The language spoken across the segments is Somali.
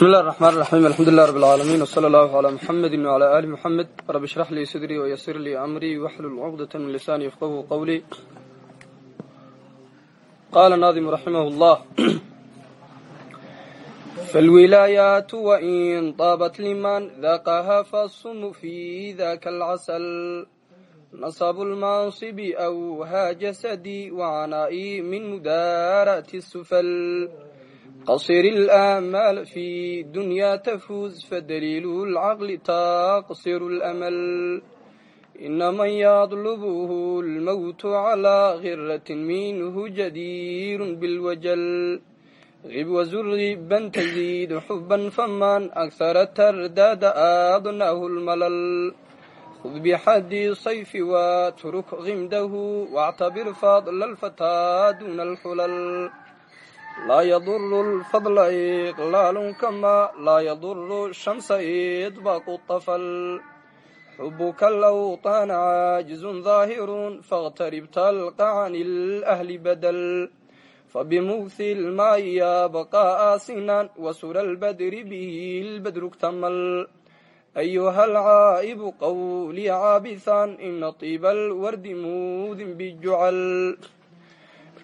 bismi اllah الرحman الرaحيم alxamdu لlah رb العaalamiن وslى اllah عlى mxamedi وعlى ali mxamed rab اshrax lii sadrii وysir lii amrii wxlul cqdaة min lisani yfqhu qwlii qala naadimu raximah اllah falwilaayaat wain طaabat liman daqaha fasum fi daka اlcasl naصb اlmansib أwha jasadi وcanaa'i min mudaaraة الsfl qصr الآmاl في dunya tfوز fdliil الcqل taqصir الأml inaman yطلبh الmوت عlى غiraة minh jadيr bاlwjl غib wzurban تزيid xbا faman أkثr trdاd adnah الmll خذ bxadi صyf وtrk غimdah واctabir fضl الفتى dun الxulل laa yaduru lfadla iqlaalun kama laa yaduru shamsa idbaqu tafal xubuka lawطaana caajizun daahirun faاqtarib talqa can اlأhli badel fabimugthi lmaayi yabqa aasinan wasura lbadri bihi lbadruktamal ayuha alcaa'ibu qawli caabihan ina طiba alwardi muudin bijucal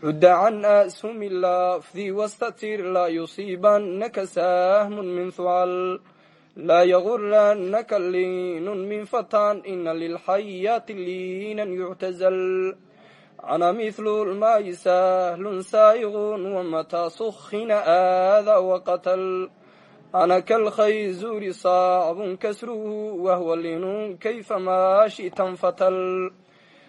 cudda can asumi lafdi wastatir laa yusiibanaka sahmun min hucal laa yaguranaka liinun min fatan ina lilxayaati liinan yuctazal cana mithlu lmaayi sahlun saayiqun wamataa sukhina aada waqatal ana kalkhayzuri saacbun kasruhu wahwa liinun kayfa maashitan fatal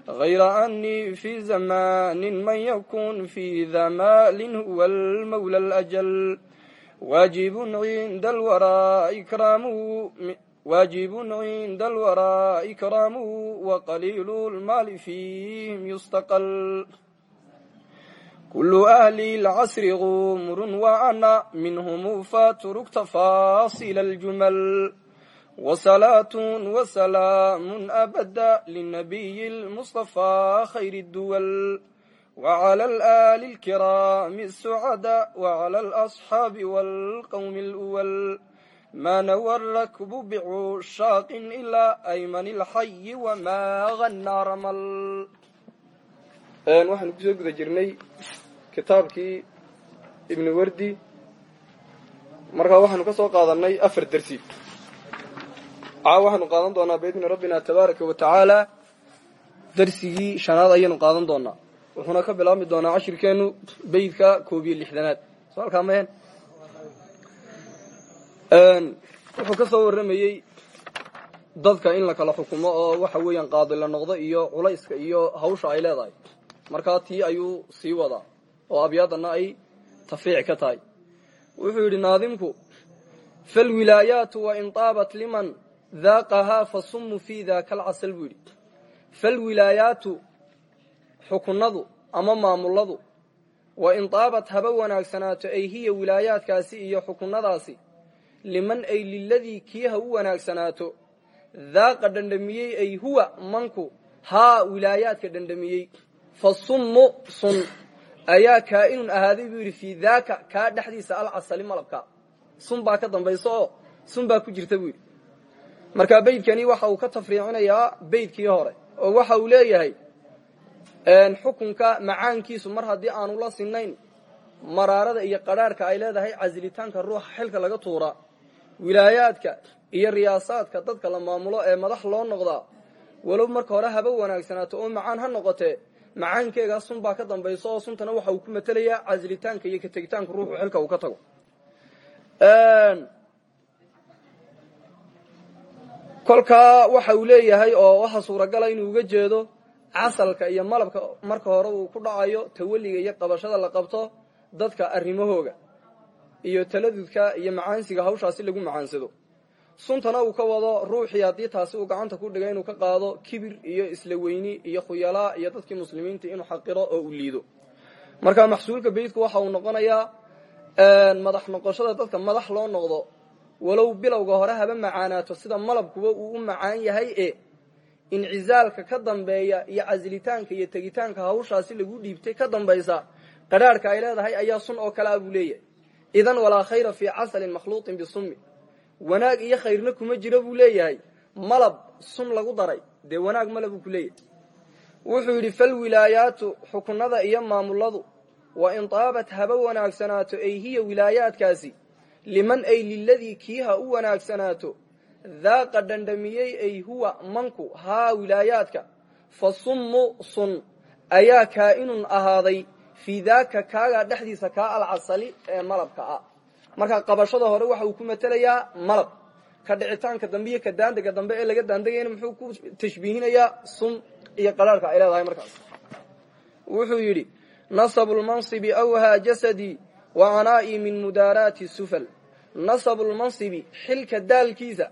غayra أنii في زmani man ykun في da malin huwa اlmawlى الأjل waajib cinda اlwarىa إkraamuhu وqaliil اlmaali fiihim yustaql kul أhli اlcasri غumr وأna minhm fatruk tafaasil الجmل وصلاة وسلام أبدا للنبي المصطفى خير الدول وعلى الآل الكرام السعداء وعلى الأصحاب والقوم الأول ما نوى الركب بعشاق إلا أيمن الحي وما غنى رمل waxaanu kusoo guda jirnay kitaabkii ibn wardi markaa waxaanu ka soo qaadanay afar dersi caa waxaanu qaadan doonaa biidni rabbina tabaaraka wa tacaala. Darsigii shanaad ayaynu qaadan doonaa. Wuxuuna ka bilaabmi doonaa cashirkeenu beydka koob iyo lixdanaad. Soo halkaa mahen wuxuu ka soo warramayey dadka in la kala xukumo oo waxa weeyaan qaadi la noqdo iyo culayska iyo hawsha ay leedahay. Markaa tii ayuu sii wadaa oo abyaadana ay tafiic ka tahay. Wuxuu yidhi naadimku falwilaayaatu wain taabat liman daaqahaa fasumu fi daka alcasal buu yidhi falwilaayaatu xukunadu ama maamuladu wa in taabat haba wanaagsanaato ay hiya wilaayaadkaasi iyo xukunadaasi liman ay liladii kii ha u wanaagsanaato daaqa dhandhamiyey ay huwa manku haa wilaayaadka dhandhamiyey fasummu sun ayaa kaa'inun ahaaday buu yidhi fii daaka kaa dhexdiisa alcasali malabka sun baa ka dambaysa oo sun baa ku jirta buu yidhi markaa beydkani waxa uu ka tafriicinayaa beydkii hore oo waxa uu leeyahay xukunka macaankiisu mar haddii aanu la sinayn maraarada iyo qadhaarhka ay leedahay casilitaanka ruuxa xilka laga tuura wilaayaadka iyo riyaasaadka dadka la maamulo ee madax loo noqdaa walow marka hore haba wanaagsanaato oo macaan ha noqotee macaankeegaa sun baa ka dambaysa oo suntana waxa uu ku matelayaa casilitaanka iyo ka tegitaanka ruuxu xilka uu ka tago kolkaa waxa uu leeyahay oo waxa suuragala inuu uga jeedo casalka iyo malabka marka hore uu ku dhacayo tawalliga iyo qabashada la qabto dadka arrimahooga iyo taladudka iyo macaansiga hawshaasi lagu macaansado. Suntana uu ka wado ruuxii haddii taasi uu gacanta ku dhigay inuu ka qaado kibir iyo isla weyni iyo khuyalaa iyo dadkii muslimiinta inuu xaqiro oo uu liido. Marka maxsuulka beydku waxa uu noqonayaa madax noqoshada dadka madax loo noqdo walow bilowga hore haba macaanaato sida malabkuba uu u macaan yahay e incizaalka ka dambeeya iyo casilitaanka iyo tegitaanka hawshaasi lagu dhiibtay ka dambaysa qadhaarhka ay leedahay ayaa sun oo kale a buu leeyahay. Idan walaa khayra fii casalin makhluuqin bisummi. Wanaag iyo khayrna kuma jiro buu leeyahay. Malab sun lagu daray dee wanaag male buu ku leeyahay. Wuxuu yidhi falwilaayaatu xukunada iyo maamuladu wa in taabat haba wanaagsanaato ay hiya wilaayaadkaasi liman ay liladii kii ha u wanaagsanaato daaqa dhandhamiyey ay huwa manku haa wilaayaadka fa summu sun ayaa kaa'inun ahaaday fii daaka kaagaa dhexdiisa kaa alcasali ee malabka ah. Marka qabashada hore waxa uu ku matelayaa malab. Ka dhicitaanka dambe iyo ka daandega dambe ee laga daandegayna muxuu ku tashbiihinayaa sun iyo qalaarhka ay leedahay markaas. Wuxuu yidhi nasabu lmansibi awhaa jasadii wa canaa'i min mudaaraati sufal nasabu lmansibi xilka daalkiisa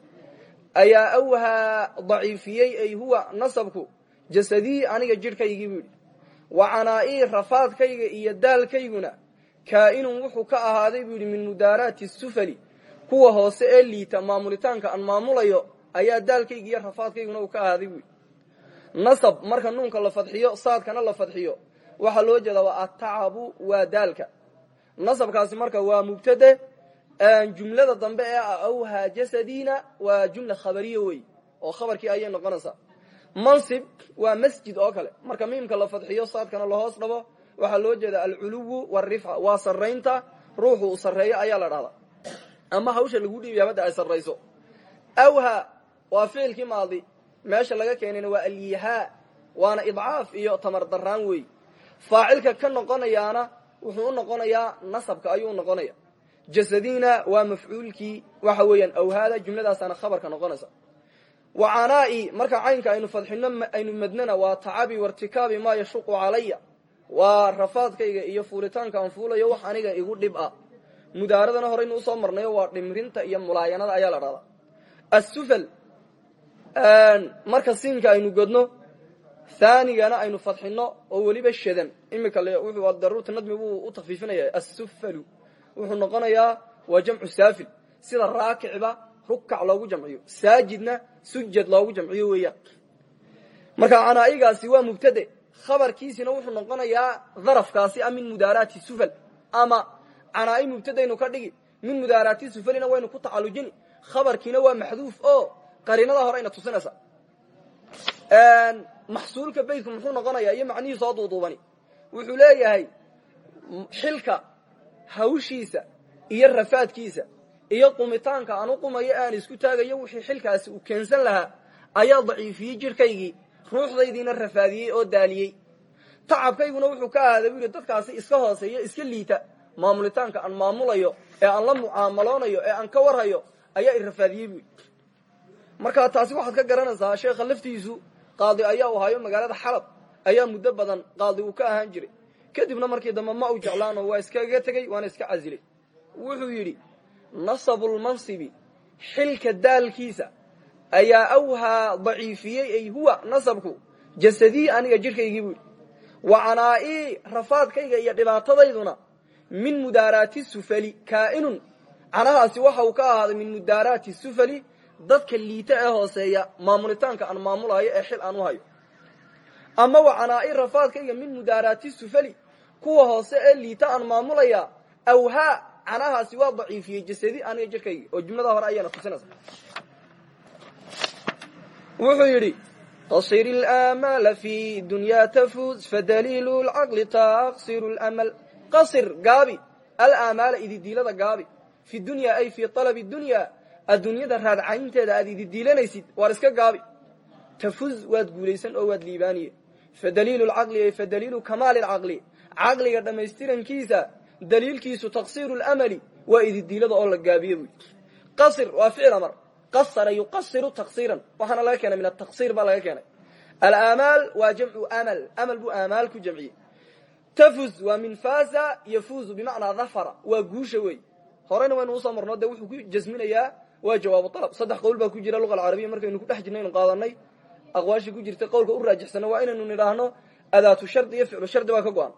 ayaa awhaa daciifiyey ay huwa nasabku jasadii aniga jidhkaygii buu yidhi. Wa canaa'ii rafaadkayga iyo daalkayguna kaa'inun wuxuu ka ahaaday buu yidhi min mudaaraati sufali kuwa hoose ee liita maamulitaanka aan maamulayo ayaa daalkayga iyo rafaadkayguna uu ka ahaaday buu yidhi. Nasab marka nuunka la fadxiyo saadkana la fadxiyo waxaa loo jeedaa waa atacabu waa daalka. Nasabkaasi marka waa mubtade jumlada dambe ee ah awhaa jasadiina waa jumla khabariya wey oo khabarkii ayay noqonaysaa. Mansib waa masjid oo kale. Marka miimka la fadxiyo saadkana lahoos dhabo waxaa loo jeedaa alculuwu warifca waa saraynta ruuxu uu sarreeyo ayaa la dhahdaa. Ama hawsha lagu dhiibaya badda ay sarrayso. Awha waa ficilkii maadi meesha laga keenayna waa alyihaa waana idcaaf iyo tamar daraan wey. Faacilka ka noqonayaana wuxuu u noqonayaa nasabka ayuu noqonaya jasadiina waa mafcuulkii waxa weeyaan awhaada jumladaasaana khabarka noqonaysa. Wa canaa'i marka caynka aynu fadxino aynu madnana waa tacabi wartikaabi maa yashuqu calaya. Waa rafaadkayga iyo fuulitaanka aan fuulayo wax aniga igu dhib ah. Mudaaradana horeynu u soo marnayo waa dhimrinta iyo mulaayanada ayaa la dhahdaa asufal marka siinka aynu godno thaanigana aynu fadxino oo weliba shadan wuxuu noqonayaa waa jamcu saafil sida raakicba rukac loogu jamciyo saajidna sujad loogu jamciyo weeyaan marka canaa'igaasi waa mubtade khabarkiisina wuxuu noqonayaa darafkaasi a min mudaaraati sufal. Ama canaa'i mubtadaynu ka dhigi min mudaaraati sufalina waynu ku tacalujini khabarkiina waa maxduuf oo qariinada hore ayna tusinaysa maxsuulka beytku muxuu noqonayaa iyo macnihii soo duuduubani wuxuu leeyahay xilka hawshiisa iyo rafaadkiisa iyo qumitaanka aan u qumayo aan isku taagayo wixii xilkaasi uu keensan lahaa ayaa daciifiyey jidhkaygii ruuxdaydiina rafaadiyey oo daaliyey. Tacabkayguna wuxuu ka ahaaday buu dadkaasi iska hooseeyo iska liita. Maamulitaanka aan maamulayo ee aan la mucaamaloonayo ee aan ka warhayo ayaa i rafaadiyey buu marka taasi waxaad ka garanaysaa sheekha laftiisu qaadi ayaa u hayo magaalada xalab ayaa muddo badan qaadi uu ka ahaan jiray kadibna markii dambe ma u jeclaano waa iskaga tegey waana iska casilay. Wuxuu yidhi nasabulmansibi xilka daalkiisa ayaa awhaa daciifiyey ay huwa nasabku jasadii aniga jidhkaygii buu yidhi. Wa canaa'ii rafaadkayga iyo dhibaatadayduna min mudaaraati sufali kaa'inun canahaasi waxa uu ka ahaaday min mudaaraati sufali dadka liita ee hooseeya maamulitaanka aan maamulayo ee xil aan u hayo ama wa canaa'i rafaadkayga min mudaaraati sufali kuwa hoose ee liita aan maamulaya awhaa canahaasi waa daciifiyey jasadi aniga jirkayga oo jumlada hore ayaana tusinaysa. Wuxuu yidhi tasir اlmaala fi dunya tafuuz fadaliilu lcaqli taqsiru lmal qasir gaabi. Alamaala ididiilada gaabi. Fi dunya ay fi alabi dunya adduunyada raadcaynteeda aad ididiilanaysid waar iska gaabi. Tafuz waad guulaysan oo waad liibaaniye fadaliil lcaqli ay fadaliilu kamaali lcaqli caqliga dhammaystirankiisa daliilkiisu taqsiiru lmali waa ididiilada oo la gaabiye buy qasir waa ficil amar qasara yuqasiru taqsiiran waxaana laga keenay min ataqsiir baa laga keenay alamaal waa jamcu amal amal buu amaal ku jamciyey tafuz waa min faza yafuzu bimacnaa dafara waa guusha wey horeyna waynu u soo marno dee wuxuu ku jasminayaa waa jawaabu alab saddex qowl baa aqwaashii ku jirta qowlka u raajixsana waa inaynu nidhaahno adaatu shardi iyo ficlu shardi baa ka go-an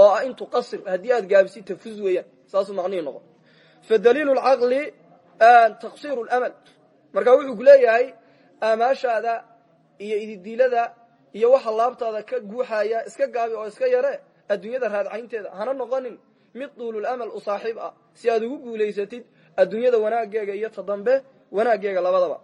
oo ah in tuqasir haddii aad gaabisid tafuz weeyaan saasuu macnihii noqon fa daliilu lcaqli taqsiru lamal marka wuxuu ku leeyahay aamaashaada iyo ididiilada iyo waxa laabtaada ka guuxaya iska gaabi oo iska yare adduunyada raadcaynteeda hana noqonin mid duululamal u saaxiib ah si aad ugu guulaysatid adduunyada wanaageega iyo ta dambe labadaba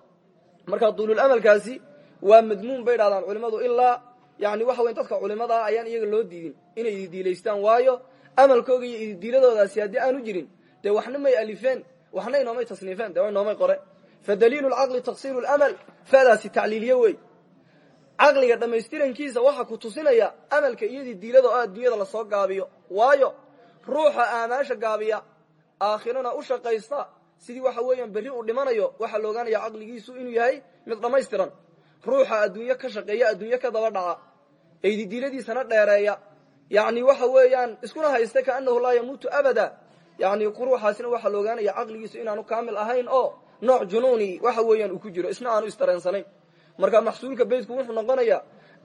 marka duululamalkaasi waa madmuun bay dhahdaan culimmadu ilaa yani waxa weyn dadka culimada ah ayaan iyaga loo diidin inay ididiilaystaan waayo amalkooga iyo ididiiladoodaasi haddii aanu jirin dee waxna may alifeen waxna inoomay tasniifeen dee way noomay qore. Fa daliilu lcaqli taqsiiru lamal fadaasi tacliiliye wey caqliga dhammaystirankiisa waxaa ku tusinaya amalka iyo ididiilada oo adduunyada la soo gaabiyo. Waayo ruuxa aamaasha gaabiya aakhirana u shaqaysta sidii waxa weeyaan berri uu dhimanayo waxaa la ogaanaya caqligiisu inuu yahay mid dhammaystiran ruuxa adduunyo ka shaqeeya adduunyo ka daba dhaca eydidiiladiisana dheereeya. Yani waxa weeyaan iskuna haysta kaanahu laa yamuutu abada. Yani ruuxaasina waxaa la ogaanaya caqligiisu inaanu kaamil ahayn oo nooc junuuni waxa weeyaan uu ku jiro isna aanu isdareensanayn marka maxsuulka beydku wuxuu noqonayaa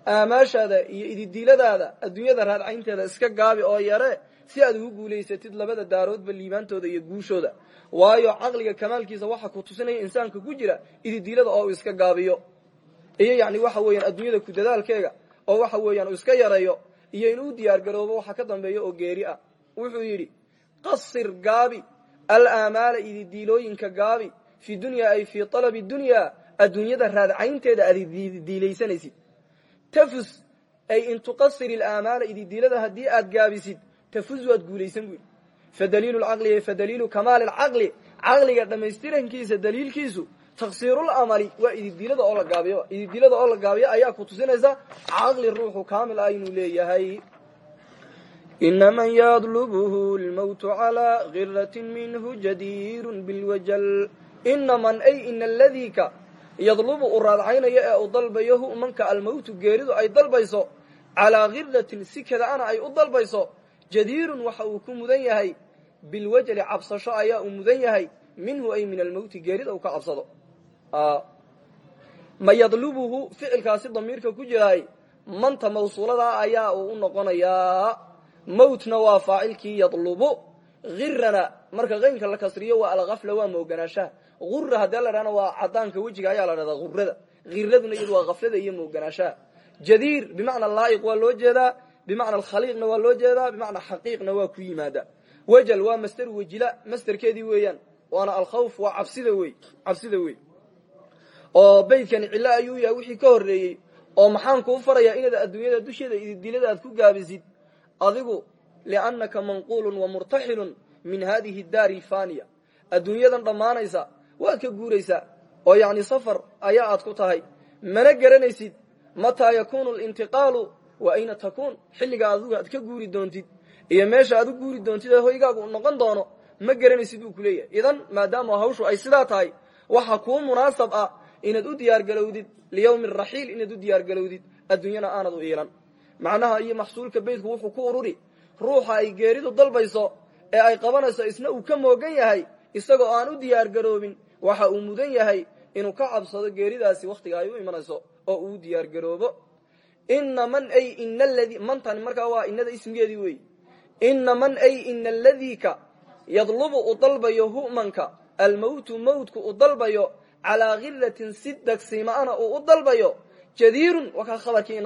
aamaashaada iyo ididiiladaada adduunyada raadcaynteeda iska gaabi oo yare si aad ugu guulaysatid labada daaroodba liibaantooda iyo guushooda. Waayo caqliga kamaalkiisa waxaa ku tusinaya insaanka ku jira ididiilada oo uu iska gaabiyo iyo yani waxa weeyaan adduunyada ku dadaalkeega oo waxa weeyaan uu iska yareeyo iyo inuu diyaar garoobo waxa ka dambeeya oo geeri ah. Wuxuu yidhi qasir gaabi alaamaala ididiilooyinka gaabi fi dunya ay fii alabi dunya adduunyada raadcaynteeda aad ididiilaysanaysid tafus ay in tuqasir ilaamaala ididiilada haddii aad gaabisid tafuz waad guulaysan bu yidhi. Fadaliilu lcaqli fadaliilu kamaali lcaqli caqliga dhammaystirankiisa daliilkiisu taqsiirulamali waa ididiilada oo la gaabiyo. Ididiilada oo la gaabiyo ayaa ku tusinaysa caqli ruuxu kaamil ah inuu leeyahay. Ina man yadlubhu lmawtu calaa giratin minhu jadiirun bilwajal. Ina man ay ina aladika yadlubu uu raadcaynayo ee uu dalbayo hu manka almawtu geeridu ay dalbayso calaa giratin si kada-ana ay u dalbayso jadiirun waxa uu ku mudan yahay. Bilwajali cabsasho ayaa uu mudan yahay. Minhu ay min almawti geerida uu ka cabsado ma yadlubuhu ficilkaasi damiirka ku jiraay manta mawsuuladaa ayaa uu u noqonayaa mawtna waa faacilkii yadlubu hirana marka qaynka la kasriyo waa alkafla waa mooganaashaha ura haddee la dhahna waa cadaanka wejiga ayaa la dhahdaa hurada hiraduna iyadu waa kaflada iyo mooganaashaha jadiir bimacna laa'iq waa loo jeedaa bimacna alkhaliiqna waa loo jeedaa bimacna xaqiiqna waa ku yimaada. Wajal waa master wejila masterkeedii weeyaan waana alkhawf waa cabsida wey cabsida wey oo beydkani cillo ayuu yahay wixii ka horreeyey oo maxaan kuu farayaa inaad adduunyada dusheeda ididilada aad ku gaabisid? Adigu liannaka manquulun wa murtaxilun min hadihi daari alfaniya adduunyadan dhammaanaysa waad ka guuraysaa oo yacni safar ayaa aad ku tahay. Mana garanaysid mataa yakunu alintiqaalu wa ayna takuun? Xilliga adigu aad ka guuri doontid iyo meesha aad u guuri doontid ee hoygaagu u noqon doono ma garanaysid buu ku leeyahay. Idan maadaama hawshu ay sidaa tahay waxa kuu munaasab ah inaad u diyaargalowdid liyawmi raxiil inaad u diyaargalowdid adduunyana aanad u iilan. Macnaha iyo maxsuulka beydku wuxuu ku ururi ruuxa ay geeridu dalbayso ee ay qabanayso isna uu ka moogan yahay isagoo aan u diyaargaroobin waxa uu mudan yahay inuu ka cabsado geeridaasi wakhtiga ay u imanayso oo uu diyaargaroobo ina man ay ina ladii mantani markaa waa inada ismigeedii wey ina man ay ina aladika yadlubu u dalbayo hu'manka almawtu mawtku u dalbayo calaa giratin si dagsimaana uu u dalbayo jadiirun waa kaa khabarkii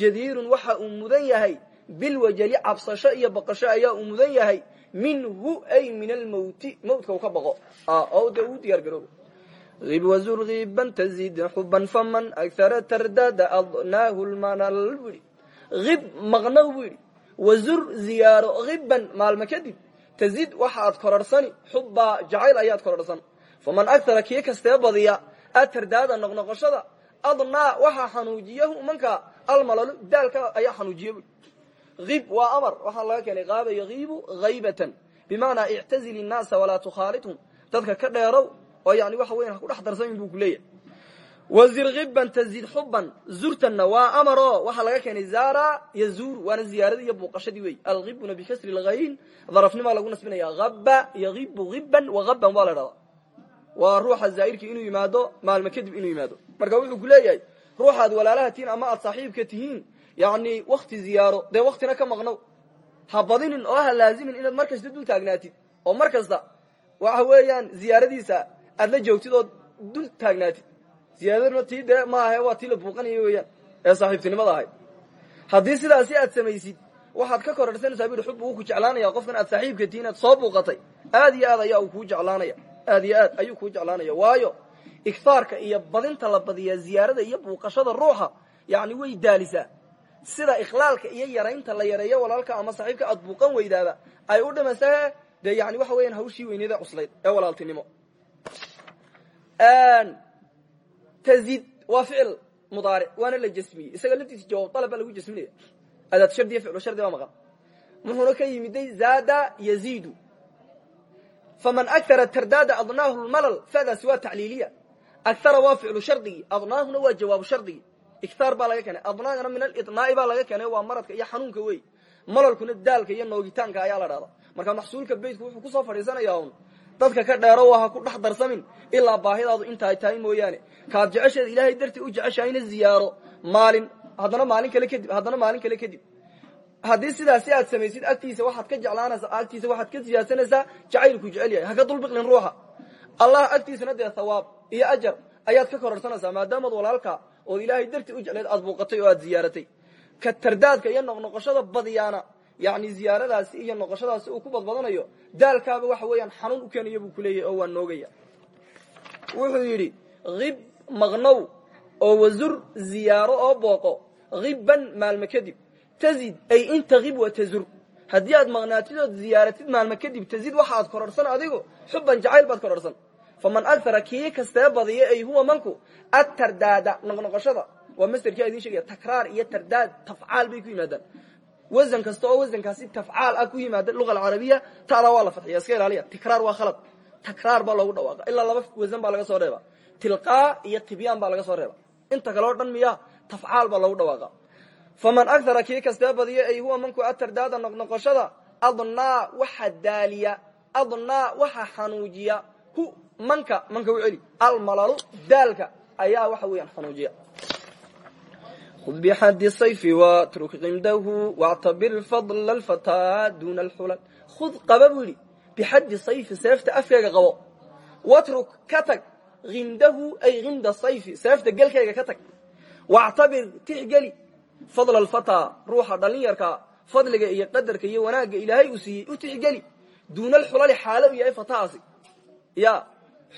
jadiirun waxa uu mudan yahay bilwajali cabsasho iyo baqasho ayaa uu mudan yahay minhu ay min almawti mawtka uu ka baqo. Oo dee uu diyaar garoobo ib wazur iban tazid xuban faman aghara tardada adnaahu lmanal buu yidhi. Ib maqnow buu yidhi. Wazur ziyaaro iban maalmo kadib tazid waxa aad kororhsani xubbaa jacayl ayaad kororhsan faman aghara kii kastee badiya atardaada noqnoqoshada adnaa waxaa xanuujiyahu manka almalalu daalka ayaa xanuujiya buy ib waa amar waxaa laga keenay qaaba yagiibu haybatan bimacnaa ictazil innaasa walaa tukhaalithum dadka ka dheerow oo yani waxa weyan ha ku dhex darsamin buu ku leeyahay. Wazir iban tazid xuban zurtanna waa amaro waxaa laga keenay zara yazuur waana ziyaaradii iyo buuqashadii wey alibuna bikasri lhayn darafnimaa lagu nasbinaya aba yagibu iban wahaban waa la dhahdaa waa ruuxa zaa'irkii inuu yimaado maalmo kadib inuu yimaado. Marka wuxuu ku leeyahay ruuxaad walaalaha tihiin ama aad saaxiibka tihiin yani wakti ziyaaro dee waktina ka maqnow. Ha badinin oo ha laazimin inaad mar kasta dul taagnaatid oo mar kasta waxa weeyaan ziyaaradiisa aad la joogtid oo dul taagnaatid ziyaaraduna tii dee maahe waa tii la buuqanaya weeyaan ee saaxiibtinimada ahayd haddii sidaasi aad samaysid waxaad ka kororsanaysaa bu yidhi xubbu wuu ku jeclaanaya qofkan aad saaxiibka tihiin aad soo buuqatay aad iyo aad ayaa uu kuu jeclaanaya aad iyo aad ayuu kuu jeclaanaya. Waayo igtaarka iyo badinta la badiyaa ziyaarada iyo buuqashada ruuxa yani way daalisaa sida ikhlaalka iyo yaraynta la yareeyo walaalka ama saaxiibka aad buuqan weydaaba ay u dhimaysa dee yani waxa weeyaan hawshii weyneeda cuslayd ee walaaltinimo. Tazid waa ficil mudaaric waana la jasmiyey. Isaga laftiisa jawaab dalab lagu jasminaya. Adaad shardiya ficlu shardi baa maqan. Muxuuna ka yimiday zaada yaziidu faman akara tardaada adnaahu lmalal fadaasi waa tacliiliya akara waa ficlu shardigii adnaahuna waa jawaabu shardigii iktaar baa laga keenay adnaagana min alidnaa'i baa laga keenay waa maradka iyo xanuunka wey malalkuna daalka iyo noogitaanka ayaa la dhahda marka maxsuulka beytku wuxuu ku soo fadhiisanaya un dadka ka dheero ha ku dhex darsamin ilaa baahidaadu intaay tahay mooyaane kaad jecesheeda ilaahay dartii u jeceshahayna ziyaaro maalin haddana maalin kale kadib haddana maalin kale kadib haddii sidaasi aad samaysid agtiisa waxaad ka jeclaanaysaa agtiisa waxaad ka siyaadsanaysaa jacaylku jecel yahay. Haka dulbiqlin ruuxa. Allah agtiisana dee thawaab iyo ajar ayaad ka kororsanaysaa maadaamaad walaalka ood ilaahay dartii u jecleed aad buuqatay oo aad ziyaaratay. Ka tardaadka iyo noqnoqoshada badiyaana yani ziyaaradaasi iyo noqoshadaasi uu ku badbadanayo daalkaaba waxa weeyaan xanuun u keenaya buu kuleeyahy oo waa noogaya. Wuxuu yidhi hib maqnow oo wazur ziyaaro oo booqo. Hibban maalmo kadib tazid ay inta hib wa tazur haddii aad maqnaatid ood ziyaaratid maalmo kadib tazid waxaad kororsan adigu xubban jacayl baad kororsan faman agara kii kastee badiya ay huwa manku atardaada noqnoqoshada waa masterkia idin sheegaya takraar iyo tardaad tafcaal bay ku yimaadaan wasan kasta oo wasankaasi tafcaal ah ku yimaada luga alcarabiya taada waa la fadxiya iska ilaaliya tikraar waa khalad takraar baa loogu dhawaaqa ilaa laba wasan baa laga soo reeba tilqaa iyo tibyaan laga soo reeba inta kale dhan miya tafcaal baa dhawaaqa faman aara kii kastee badiyo ay huwa manku atardaada noqnoqoshada adnaa waxa daaliya adnaa waxa xanuujiya hu manka manka u celi almalalu daalka ayaa waxa weeyaan xanuujiya. Hud bixaddi sayfi watruk qimdahu wactabir fadla alfataa duuna alxulal hud qaba buu yidhi bixaddi sayfi seefta afkeyga qabo. Watruk ka tag qimdahu ay qimda sayfi seefta gelkeyga fadla alfataa ruuxa dhalinyarkaa fadliga iyo qadarka iyo wanaagga ilaahay uu siiyey u tixgeli. Duuna alxulali xaalo u yahay fatahaasi. Ya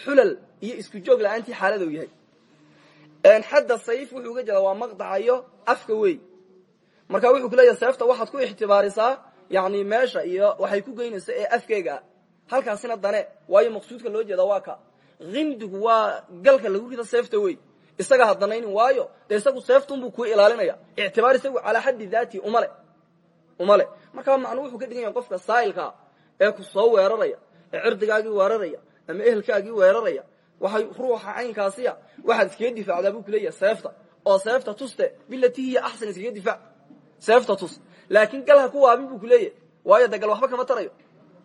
xulal iyo isku joog la'aantii xaalada u yahay xadda sayf wuxuu uga jeedaa waa maqdacayo afka wey marka wuxuu ku leeyahay seefta waxaad ku ixtibaarisaa yani meesha iyo waxay ku geynaysa ee afkeega halkaasina dane waayo maqsuudka loo jeeda waa ka. Himdigu waa galka lagu rida seefta wey isaga ha danaynin waayo dee isagu seeftunbuu kuu ilaalinaya. Ictibaar isagu calaa xaddi daati umale umale markaa macnuu wuxuu ka dhigan yahay qofka saa'ilkaa ee ku soo weeraraya ee cirdigaagii weeraraya ama ehelkaagii weeraraya waxay ruuxa caynkaasiya waxaad iskaga difaacdaa buu kuleeyahay seefta. Oo seefta tuste bilati hiya axsan iskaga difaac. Seefta tus laakiin gal ha ku waabin buu kuleeyahay waayo de gal waxba kama tarayo.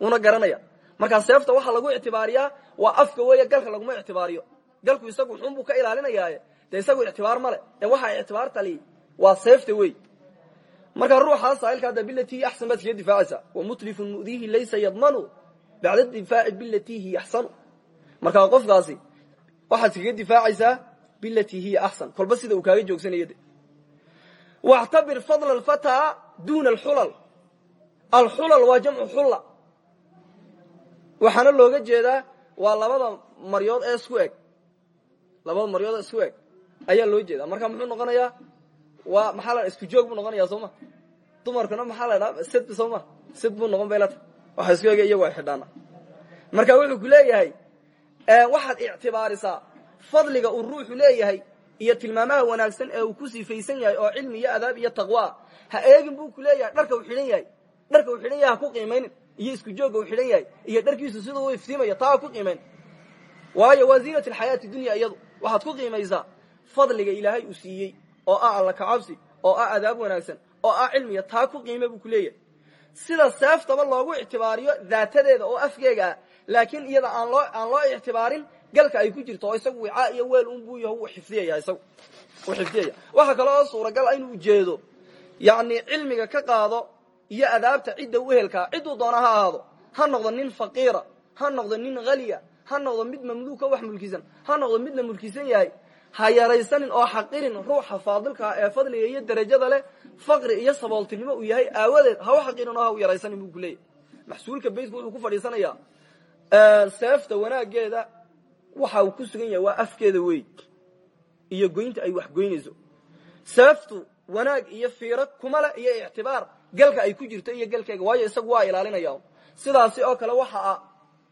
Una garanaya. Markaa seefta waxaa lagu ictibaariyaa waa afka weeye galka laguma ictibaariyo galku isagu xun buu ka ilaalinayaaye. Dee isagu ictibaar male ee waxaa ictibaar tali waa seefta wey markaa ruuxaa saailkaa de bilati hiya axsan baad iskaga difaacaysaa wamutlifun mudiihi laysa yadmanu bacda difaaci bilati hiya axsanu. Markaa qofkaasi waxaad iskaga difaacaysaa bilati hiya axsan. Kolba sida uu kaaga joogsanaya de wactabir fadla alfataa duuna alxulal. Alxulal waa jamcu xulla. Waxaana looga jeedaa waa labada maryood ee isku eg labada maryood ee isku eg. Ayaa loo jeedaa. Marka muxuu noqonayaa? Waa maxaa la isku joog buu noqonaya soo ma? Dumarkuna maxaa la dhaa sid soo ma? Sid buu noqon baylata waxa isku eg iyagu ay xidhaana marka wuxuu ku leeyahay waxaad ictibaarisaa fadliga uu ruuxu leeyahay iyo tilmaamaha wanaagsan ee uu ku sifaysan yahay oo cilmi iyo adaab iyo taqwa. Ha eegin buu ku leeyahay. Dharka uu xidhan yahay. Dharka uu xidhan yahay ha ku qiimaynin iyo isku joogga uu xidhan yahay. Iyo dharkiisu siduu u iftiimaya taa ha ku qiimayn waayo waa ziinat alxayaati dunya iyadu waxaad ku qiimaysaa fadliga ilaahay uu siiyey oo ah alla kacabsi oo ah adaab wanaagsan oo ah cilmiya taa ku qiime buu ku leeyahay. Sida seeftaba loogu ictibaariyo daatadeeda oo afgeega ah laakiin iyada aan loo aan loo ictibaarin galka ay ku jirto oo isagu wicaa iyo weel unbuu yaho wuu xifdiyaya isagu wuu xifdiyaya. Waxaa kale oo suuragal ah inuu ujeedo yacni cilmiga ka qaado iyo adaabta cidda u ehelkaa cidduu doona ha ahaado ha noqdo nin faqiira ha noqdo nin haliya ha noqdo mid mamluuka wax mulkisan ha noqdo mid la mulkisan yahay ha yaraysanin oo xaqirin ruuxa faadilkaa ee fadliga iyo derajada leh faqri iyo sabooltinimo uu yahay aawadeed ha u xaqirin oo ha u yaraysanin buu kuleeyahy maxsuulka beytku wuxuu ku fadhiisanayaa seefta wanaageeda waxa uu ku sugan yahay waa afkeeda wey iyo goynta ay wax goynayso. Seeftu wanaag iyo fiiro kuma leh iyo ictibaar galka ay ku jirto iyo galkeega waayo isagu waa ilaalinaya. Sidaasi oo kale waxa a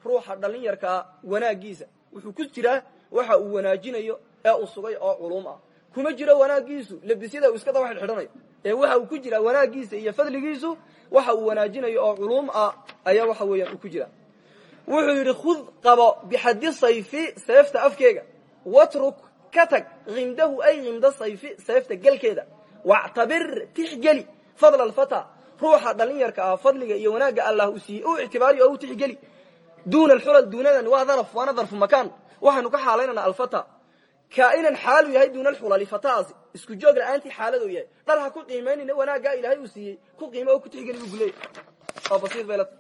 ruuxa dhalinyarkaa wanaagiisa wuxuu ku jiraa waxa uu wanaajinayo ee uu sugay oo culum ah. Kuma jiro wanaagiisu labisyada uu iska daba xidhxidhanayo. Ee waxa uu ku jiraa wanaagiisa iyo fadligiisu waxa uu wanaajinayo oo culum ah ayaa waxa weeyaan ku jira. Wuxuu yidhi khud qabo bixadi sayfi seefta afkeega. Watruk ka tag himdahu ay himda sayfi seefta gelkeeda. Wactabir tixgeli fadla alfata ruuxa dhalinyarka ah fadliga iyo wanaagga allah u siiyey u ictibaariyo oo u tixgeli duuna alxulal duunadan waa daraf waana darfu makaan waxaynu ka xaalaynana alfata kainan xaalu yahay duuna alxulali fataasi isku joog la'aantii xaaladou yahay dhar ha ku qiimaynina wanaaggaa ilaahay uu siiyey ku qiima oo ku tixgeli buu kuleeyay waa basiid bay lat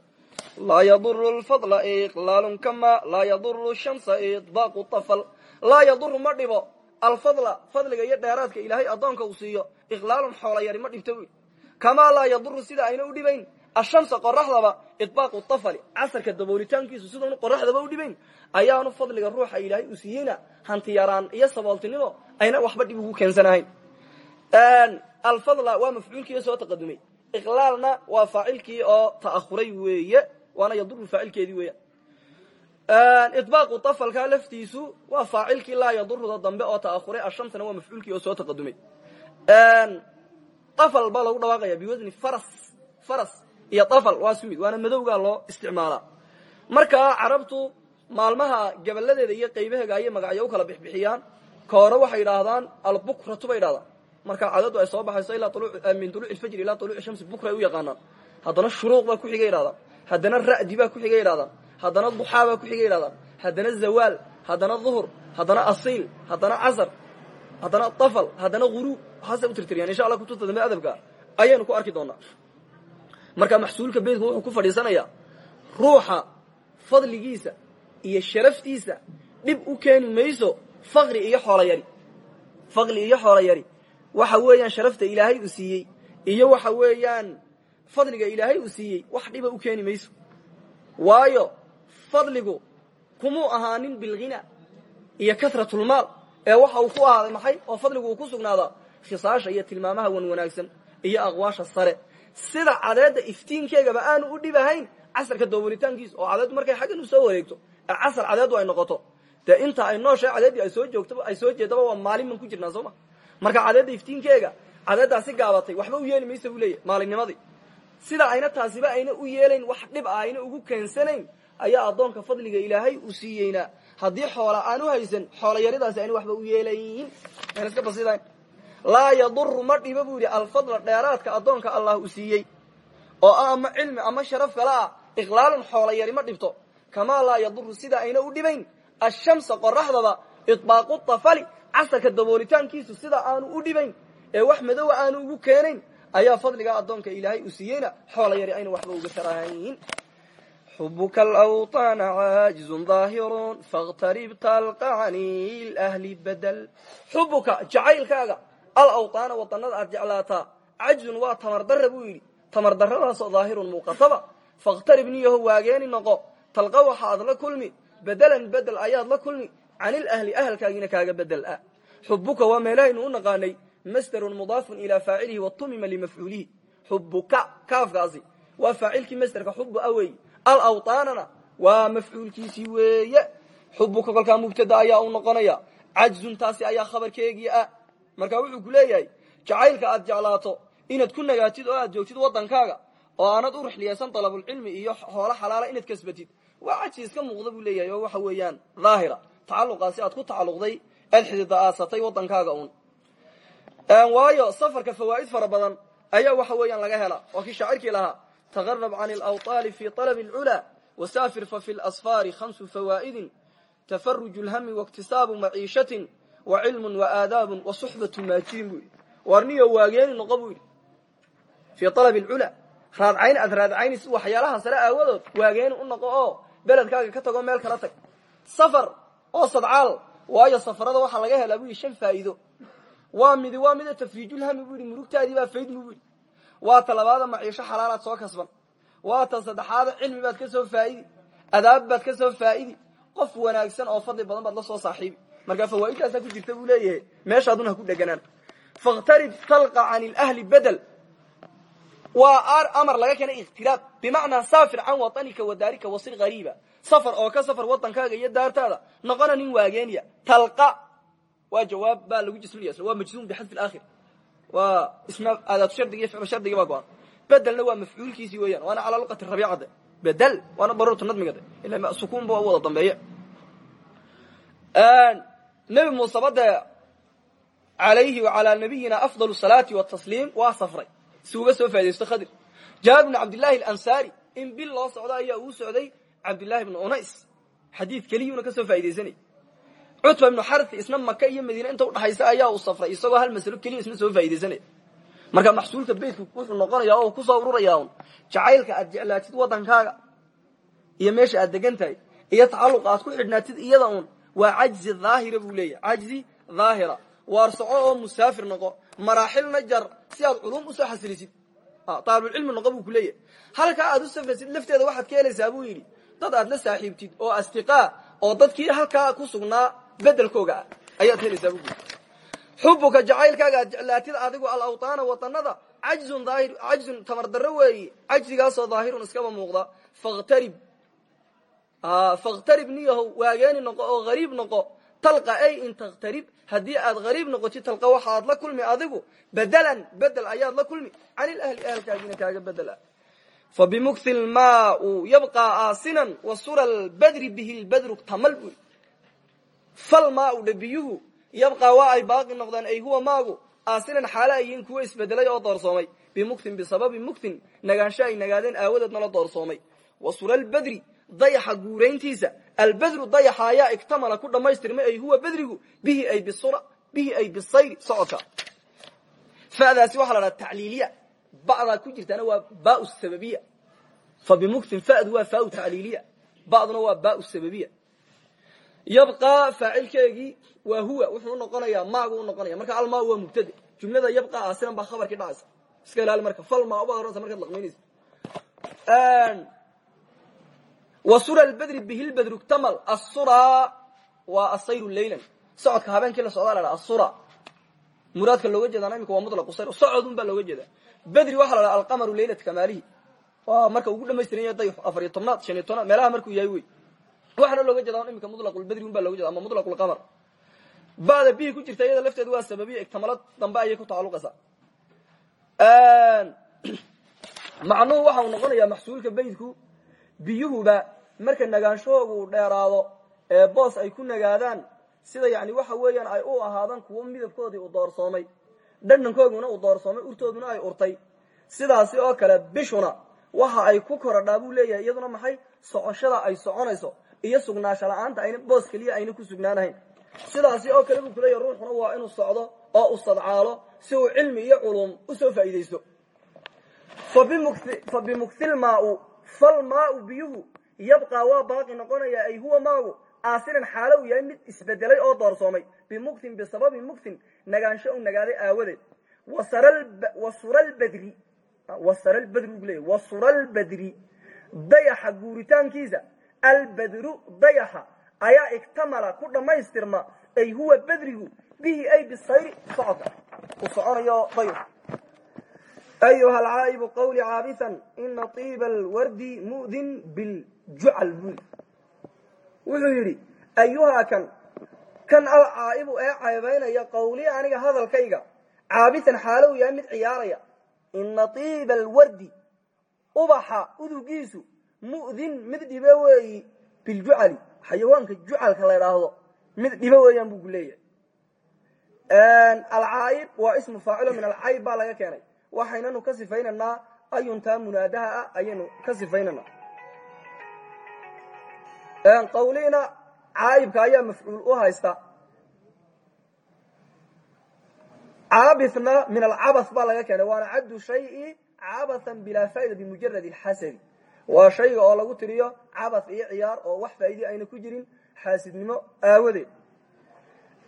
laa yaduru lfadla iqlaalun kama laa yaduru shamsa idbaaqu tafal laa yaduru ma dhibo alfadla fadliga iyo dheeraadka ilaahay addoonka uu siiyo iqlaalun xoola yari ma dhibto kamaa qoraxdaba idbaaqu tafali casarka daboolitaankiisu sidaunu qoraxdaba u dhibayn. Ayaanu fadliga ruuxa ilaahay uu siiyeyna hantiyaraan iyo sabooltinimo ayna waxba dhib ugu keensanahayn alfadla waa mafcuulkii soo taqadumay. Iqlaalna waa faacilkii oo ta'ahuray weeye waana yaduru faacilkeedii weeyaan idbaaqu tafalka laftiisu waa faacilkii laa yaduruda dambe oo ta'ahuray ashamsana waa mafcuulkii oo soo taqadumay. Afal baa lagu dhawaaqaya biwasni faras iyo afal waa isku waana madowgaa loo isticmaalaa markaa carabtu maalmaha gabaladeeda iyo qaybaheega ayay magacyo u kala bixbixiyaan ka hore waxay idhaahdaan albukratu bay idhahdaan markaa cadadu ay soo baxayso min tuluuci fajri ilaa tuluuci shamsi bukra ay u yaqaanaan. Haddana shuruuq baa ku xigay idhahdaan haddana ra'di baa ku xigay idhahdaan haddana duxaa baa ku xigay idhahdaan haddana zawaal haddana duhur haddana asiil haddana casar haddana afal haddana huruub waxaasay u tirtiriyaan. Insha alla kutubta dambe adabka ayaynu ku arki doonaa marka maxsuulka beytku wuxuu ku fadhiisanayaa ruuxa fadligiisa iyo sharaftiisa dhib u keeni mayso faqri iyo xoola yari. Faqri iyo xoola yari. Waxa weeyaan sharafta ilaahay uu siiyey iyo waxa weeyaan fadliga ilaahay uu siiyey wax dhiba u keeni mayso. Waayo fadligu kumuu ahaanin bilghina iyo kasratulmaal ee waxa uu ku ahaaday maxay? Oo fadligu uu ku sugnaadaa khisaasha iyo tilmaamaha wan wanaagsan iyo aqwaasha sare sida cadeedda iftiinkeegaba aanu u dhibahayn casarka doobulitaankiisa oo cadeeddu markay xaggan u soo wareegto ee casar cadeeddu ay noqoto dee inta ay nooshahay cadeeddii ay soo joogtaba ay soo jeedaba waa maalin ban ku jirnaa soo ma? Marka cadeedda iftiinkeega cadeeddaasi gaabatay waxba u yeeli maysa buu leeyahy maalinnimadii. Sida ayna taasiba ayna u yeelayn wax dhib ah ayna ugu keensanayn ayaa addoonka fadliga ilaahay uu siiyeynaa haddii xoola aan u haysan xoola yaridaasi ayna waxba u yeelayn. Ayna iska basidayn laa yaduru ma dhibo buu yidhi alfadla dheeraadka addoonka allah uu siiyey. Oo ah ama cilmi ama sharaf kale ah iqlaalun xoola yari ma dhibto. Kamaa laa yaduru sida ayna u dhibayn. Ashamsa qoraxdaba idbaaqu tafali casarka daboolitaankiisu sida aanu u dhibayn. Ee wax madowa aanu ugu keenayn ayaa fadliga addoonka ilaahay uu siiyeyna xoola yari ayna waxba uga tarahayn xubuka alawطaana caajizun daahirun fakhtarib talqa cani lahli badel xubuka jacaylkaaga alawطaana wadanada aad jeclaataa cajzun waa tamar dara buu yidhi. Tamar daradaasoo daahirun muuqataba. Fakhtarib niyaho waageeni noqo. Talqa waxa aad la kulmi. Bedelan bedel ayaad la kulmi. Canilahli ahalkaagiina kaaga bedel ah xubuka waa meelahaynu u naqaanay. Masderun mudaafun ilaa faacilihi watumima limafcuulihi. Xubuka kaafkaasi waa faacilkii masderka xubu a weeye alawطaanana waa mafcuulkiisii weeye. Xubuka ah marka wuxuu ku leeyahay jacaylka aad jeclaato inaad ku nagaatid oo aad joogtid waddankaaga oo aanad u rixliyaysan dalabulcilmi iyo xoolo xalaala inaad kasbatid waa cajsi iska muuqda buu leeyahay oo waxa weeyaan daahira tacaluqaasi aad ku tacaluqday aad xidida aasatay waddankaaga uun waayo safarka fawaa'id fara badan ayaa waxa weeyaan laga helaa waa kii shaacirkii lahaa تغرب عن الأوطال في طلب العلا وسافر ففي wa cilmun wa aadaabun wa suxbatu maajiin buu yidhi. Warniyo waageeni noqo buu yidhi. Fii alabi alculaa raadcayn ad raadcaynaysid waxyaalaha sare aawadood waageeni u noqo oo beledkaaga ka tago meel kala tag. Safar oo sadcaal waayo safarada waxaa laga helaa buu yidhi shan faa'iido. Waa midi waa mida tafriijulhami buu yidhi murugtaadii baa faydmi buu yidhi. Waa ta labaada maciisho xalaalaad soo kasban. Waa ta saddexaada cilmi baad ka soo faa'idi adaab baad ka soo faa'idi qof wanaagsan oo fadli badan baad la soo saaxiibi markaa fawaaidtaasaa ku jirta buu leeyahay. Meeshaaduna ha ku dheganaan. Fakhtarib talqa can ilahli bedel waa amar laga keenay ikhtiraab bimacnaa saafir can watanika wa daarika wasir qariiba safar oo ka safar wadankaaga iyo daartaada. Noqona nin waageeniya. Talqa. Waa jawaab baa lagu jisminaya waa majzuum bixadfi akhir waa isna aadaatu shardiga iyo ficlu shardiga baa go-an. Bedelna waa mafcuulkiisii weeyaan. Waana calaa luqati rabiicade bedel waana daruuratu nadmigade ila sukuun ba u wada dambeeye nebi muuse bade alayhi waalaa nabiyina afdal salaati watasliim waa safray. Si uga soo faa'idaysto khadir. Jaabir bn cabdillahi alansaari in bil loo socdo ayaa uu socday cabdillahi bnu unays xadiid keliyuuna ka soo faa'idaysanay cutba ibnu xarthi isna maka iyo madiine inta udhaxaysa ayaa uu safray isagoo hal masalo keliya isna soo faa'idaysanaya marka maxsuulka beytku wuxuu noqonaya oo ku soo ururaya un jacaylka aad jeclaatid un waa cajzi dhaahira buu leeyahy cajzi dhaahira. Waar oo musaafir noqo. Maraaxilna jar si aad culum u soo xasilisid. Taalibulcilmi noqo buu ku leeyahay. Halkaa aad u safraysid lafteeda waxaad ka buu yidhi dad aad la saaxiibtid oo asdiqaa oo dadkii halkaa ku sugnaa bedelkooga ah. Ayaad helaysaa buu xubuka jacaylkaaga aad jeclaatid adigu alawtaana wadanada cajzun tamar darro weeyi cajzigaasoo daahirun iskaba muuqda. Fakhtarib fakhtarib niyahow waageeni noqo oo hariib noqo talqa ay in takhtarib haddii aad hariib noqotid talqa waxaad la kulmi adigu bedelan bedel ayaad la kulmi can ilahli ahalkaagina kaaga bedela fa bimukthi lmaau yabqaa aasinan wa sura lbadri bihi lbadru tamal buy fal maau dhabiyuhu yabqaa waa ay baaqi noqdaan ay huwa maagu aasinan xaale ayiin kuwa isbedelay oo doorsoomay bimuktin bisababi muktin nagaansho ay nagaadeen aawadeedna la doorsoomay wa sura lbadri dayaxa guurayntiisa. Albadru dayaxa ayaa iktamala ku dhammaystirmay ay huwa badrigu bihi ay bisura bihi ay bisayri socodka fadaasi waxaa la dhaha tacliiliya. Ba'daa ku jirtaana waa baau sababiya. Fa bimuktin fadu waa faau tacliiliya. Ba'duna waa baau sababiya. Yabqaa faacilkeegii waa huwa wuxuu unoqonayaa maagu unoqonaya marka almaa waa mubtade jumlada yabqaa asinan baa khabarkii dhacaysa. Iska ilaali marka falmaa ubaad oranaysa markaad laqmaynaysa wasura lbadri bihi lbadru ktamal asura waa asayru leylan socodka habeenkii la socdaa la dhaha asura muraadka looga jeedana imika waa mutlaqu sayr socodun baa looga jeedaa. Bedri waxaa la dhaha alqamaru leylat kamaalihi waa marka ugu dhamaystiran yahay dayx afar iyo tobnaad shan iyo tobnaad meelaha markuu yahay wey. Waxaana looga jeeda imika mutlaqulbadri un baa looga jeda ama mutlaqulqamar ba'da bihi ku jirta iyada lafteedu waa sababiya igtamalad dambe ayay ku tacalluqaysaa. Macnuhu waxa uu noqonayaa maxsuulka beydku biyuhuba marka nagaanshahoogu uu dheeraado ee boos ay ku nagaadaan sida yani waxa weeyaan ay u ahaadaan kuwo midabkoodii u doorsoomay dhadhankooguna uu doorsoomay urtooduna ay urtay. Sidaasi oo kale bishuna waxa ay ku korodhaa buu leeyahay iyaduna maxay socoshada ay soconayso iyo sugnaansho la'aanta ayna boos keliya ayna ku sugnaanahayn. Sidaasi oo kale buu kuleeyahy ruuxuna waa inuu socdo oo u sadcaalo si uu cilmi iyo culum u soo faa'iidaysto. Fa bimuktilmaau falmaau biyuhu yabqaa waa baaqi noqonaya ay huwa maagu aasinan xaalo uu yahay mid isbedelay oo doorsoomay bimuktin bisababi muktin nagaansho u nagaaday aawadeed leeyahy wasuralbadri dayaxa guuritaankiisa albadru dayaxa ayaa iktamala ku dhammaystirma ay huwa badrigu bihi ay bisayri socodka u soconayo dayx ayuha alcaa'ibu qawli caabisan ina tiiba alwardi mu'din biljucal bul wuxuu yidhi ayuhaa kan kan alcaa'ibu ee ceebaynaya qawli aniga hadalkayga caabisan xaalo uu yahay mid ciyaaraya ina tiiba alwardi ubaxa udugiisu mu'din mid dhibe weeyi biljucali xayawaanka jucalka la idhaahdo mid dhibe weeyaan buu ku leeyahay alcaayib waa ismu faacilo min alcayb baa laga keenay waxaynanu ka sifaynaynaa ayuntaa munaadaha ah ayaynu ka sifaynanaa. Qawlina caayibka ayaa mafcuul u haysta. Caabithna min alcabath baa laga keenay waana caddu shayi cabathan bilaa faa'ida bimujarad alxasadi waa shayga oo lagu tiriyo cabath iyo ciyaar oo wax faa'iidi ayna ku jirin xaasidnimo aawadeed.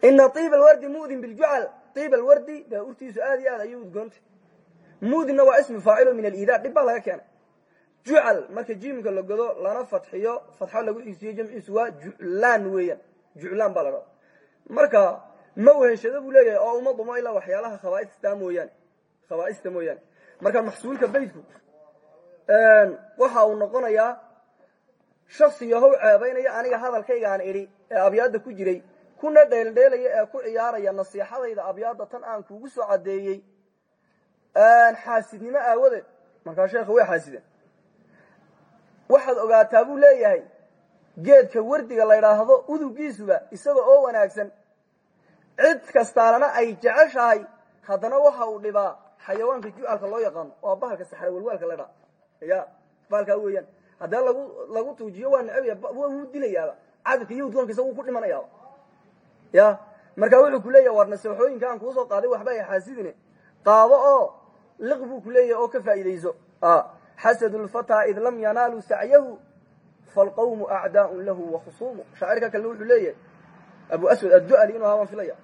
Ina iib alwardi mudin biljucal iib alwardi baa urtiisu aad iyo aad ayay mudinna waa ismi faacilo min alidaa dhib baa laga keenay. Jucal marka jiimka la godo lana fadxiyo fadxo lagu xisiyo jamciisu waa juclaan weeyaan. Juclaan baa la dhada marka ma weheshado buu leeyahay oo uma dumo ilaa waxyaalaha khabaaista mooyaane. Khabaaista mooyaane. Marka maxsuulka baydku waxa uu noqonayaa shaksiga how ceebaynaya aniga hadalkaygaan idhi ee abyaadda ku jiray kuna dheeldheelaya ee ku ciyaaraya nasiixadayda abyaadda tan aan kugu soo caddeeyey xaasidnimo aawadeed markaa sheekha way xaasideen. Waxaad ogaataa buu leeyahay geedka wardiga la ydhaahdo udugiisuba isaga oo wanaagsan. Cid kastaanana ay jeceshahay haddana waxa uu dhibaa xayawaanka jucalka loo yaqaano waa bahalka saxra walwaalka la dhaa ya bahalkaa weeyaan. Haddii lagu lagu tuujiyo waa necebya wuu dilayaaba. Cadadka iyo udgoonkiisa wuu ku dhimanayaaba ya marka wuxuu ku leeyahy war naseexooyinka aan kuusoo qaaday waxba ay xaasidine. Qaado oo liq buu ku leeyahay oo ka faa'iidayso. Xasad lfataa id lam yanaaluu sacyahu falqawmu acdaaun lahu wakhusuumu shaacirka kalena wuxuu leeyahay abu aswad addu'ali inuu haabaan filaya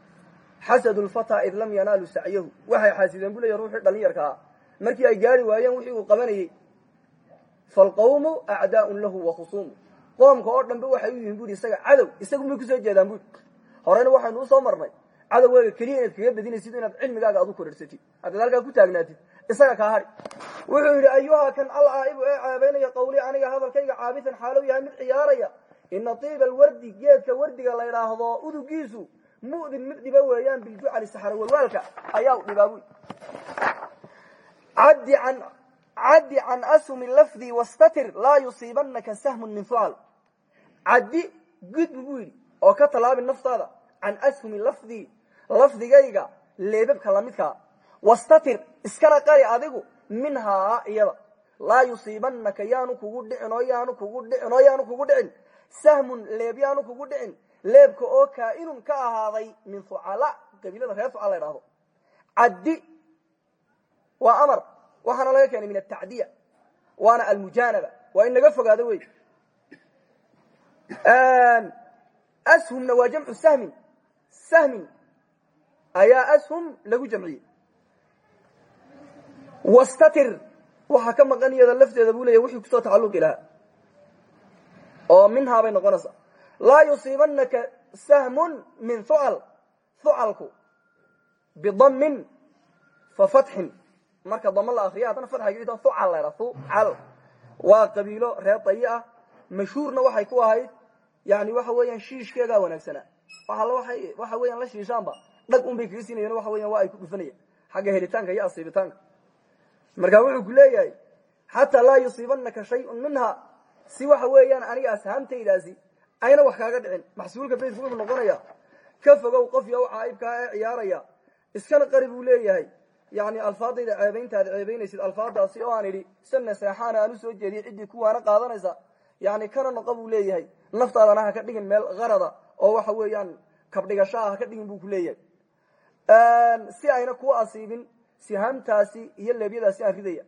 xasad lfataa id lam yanaaluu sacyahu. Waxay xaasideen buu leeyahy ruuxii dhalinyarka ah. Markii ay gaari waayeen wixii uu qabanayey falqawmu acdaaun lahu wakhusuumu qoomka oo dhanbe waxay u yihiin bui isaga cadow isagunbay ku soo jeedaan bui horena waxaynu u soo marnay cadowgaaga keliya inaad kaga bedinaysid inaad cilmigaaga adu korarsatid haddaad halkaa ku taagnaatid isaga kaa hadhi wuxuu yidhi ayuha kan alcaa'ibu ee ceebaynaya qawli aniga hadalkayga caabisan xaalow yahay mid ciyaaraya. Ina tiiba alwardi geedka wardiga la ydhaahdo udugiisu mu'din mid dhiba weeyaan biljucali saxra walwaalka ayaa u dhibaa buy caddi can asumi lafdi wastatir laa yusiibanaka sahmun min fucal caddi gudbi buu yidhi oo ka tallaabi naftaada can ashumi lafdi lafdigayga leebabka lamidkaa wastatir iskana qari adigu minhaa iyada. Laa yusiibanaka yaanu kugu dhicin yaanu kugu dhicin oo yaanu kugu dhicin. Sahmun leeb yaanu kugu dhicin. Leebka oo kaa'inun ka ahaaday min fucala qabiilada reer fucal la ydhahdo caddi waa amar waxaana laga keenay min atacdiya waana almujaanaba waa in laga fogaado wey ashumna waa jamcu sahmin. Sahmin ayaa ashum lagu jamciyey. Wastatir waxaa ka maqan iyada lafteeda buu leeya wixii ku soo tacalluqi lahaa. Oo minhaa bay noqonaysaa. Laa yusiibanaka sahmun min hucal hucalku bidamin fa fatxin. Marka dama la akriya haddana fatxaga hucal la ydhaa hucal waa qabiilo reer dayi ah waxay ku ahayd yani waxa weeyaan shiishkeegaa wanaagsanaa. Waxa weeyaan la shiishaanba dhag un bay kaga siinayen waxa weyan waa ay ku dhufanayaan xagga helitaanka iyo asiibitaanka marka wuxuu ku leeyahay xataa laa yusiibanaka shayun minha si waxa weeyaan aniga ashaamtaydaasi ayna wax kaaga dhicin. Maxsuulka baydku wuxuu noqonaya ka fogow qof yow caaibkaa ee ciyaaraya. Iskana qari buu leeyahay. Yani alfaadayda ceebayntaad ceebaynaysid alfaadaasi oo aan idhi sanna seexaana aan u soo jeediya ciddii kuwaana qaadanaysa. Yani kana noqo buu leeyahay. Naftaadana ha ka dhigin meel qarada oo waxa weeyaan kabdhigashaa ha ka dhigin buu ku leeyahay si ayna ku asiibin sihaamtaasi iyo leebyadaasi aan ridaya.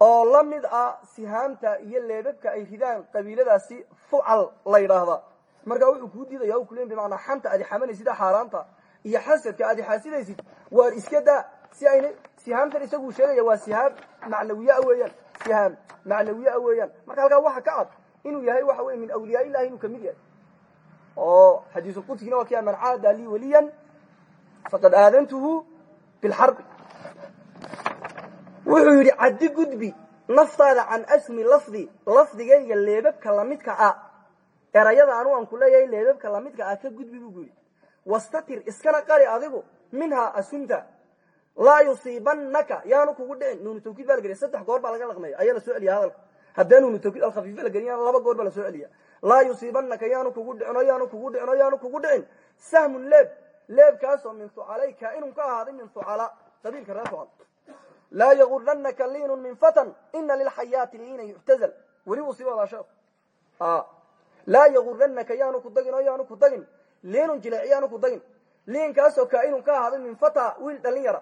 Oo la mid ah sihaamta iyo leebabka ay ridaan qabiiladaasi fucal la yidhaahda. Markaa wuxuu kuu diidaya kule bimanaa xanta adi xamanaysid xaaraanta iyo xasadka adi xaasidaysid waar iska si ayna sihaamtan isaguu sheegaya waa sihaam macnawiyaa weeyaan sihaam macnawiyaa weeyaan. Marka halkaa waxa ka cad inuu yahay waxa wey min awliyaa illahi inuu ka mid yahay oo xadiisulqudsigina waa kia man caada lii waliyan faqad aadantuhu bilxarbi wuxuu yidhi caddi gudbi naftaada can asmi lafdi lafdigayga leebabka lamidka ah erayada anu aan ku leeyahay leebabka lamidka ah ka gudbi buu yidhi. Wastatir iskana qari adigu minhaa asunta laa yusiibanaka yaanu kugu dhicin nuunu tawkiid baa la geliya saddex goor baa laga laqmaya ayaa la soo celiya hadalka. Haddee nuunu tawkiid alkhafiifa la geliya laba goor baa la soo celiya laa yusiibanaka yaanu kugu dhicin oo yaanu kugu dhicin yaanu kugu dhicin. Sahmun leeb leebkaasoo min hucalay kaainun ka ahaaday min hucala qabiilka reer hucal laa yaguranaka liinun min fatan ina lilxayaati liina yuctazal. Weli buu sii wadaa sheekhu laa yaguranaka yaanu ku dagin oo yaanu ku dagin. Liinun jileec yaanu ku dagin. Liinkaasoo kaainun ka ahaaday min fata wiil dhalin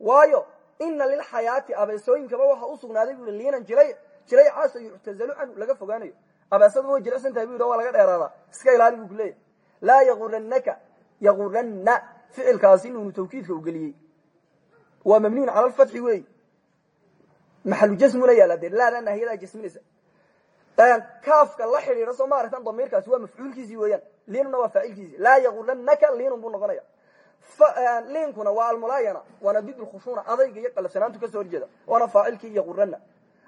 waayo ina lilxayaati abeesooyinkaba waxa u sugnaaday bu i liinan jilay jilaycaasoo yuctazalu canhu laga fogaanayo abeesadu way jilicsan tahay bu yidhi waa laga dheeraadaa iska ilaali buu ku leeyahy laa yaguranaka yaguranna ficilkaasi nuunu tawkiidka u geliyey. Waa mabniyun cala lfatxi wey maxalu jasmuna yaalla de laada nahiyadaa jasminaysa kaafka la xidhiidha soo ma aragtan damiirkaasi waa mafcuulkiisii weeyaan. Liinuna waa faacilkiisi laa yaguranaka liinun buu noqonaya. Liinkuna waa almulaayana waana bidlkhushuna adayga iyo qalafsanaantu ka soo horjeeda. Waana faacilkii yagurana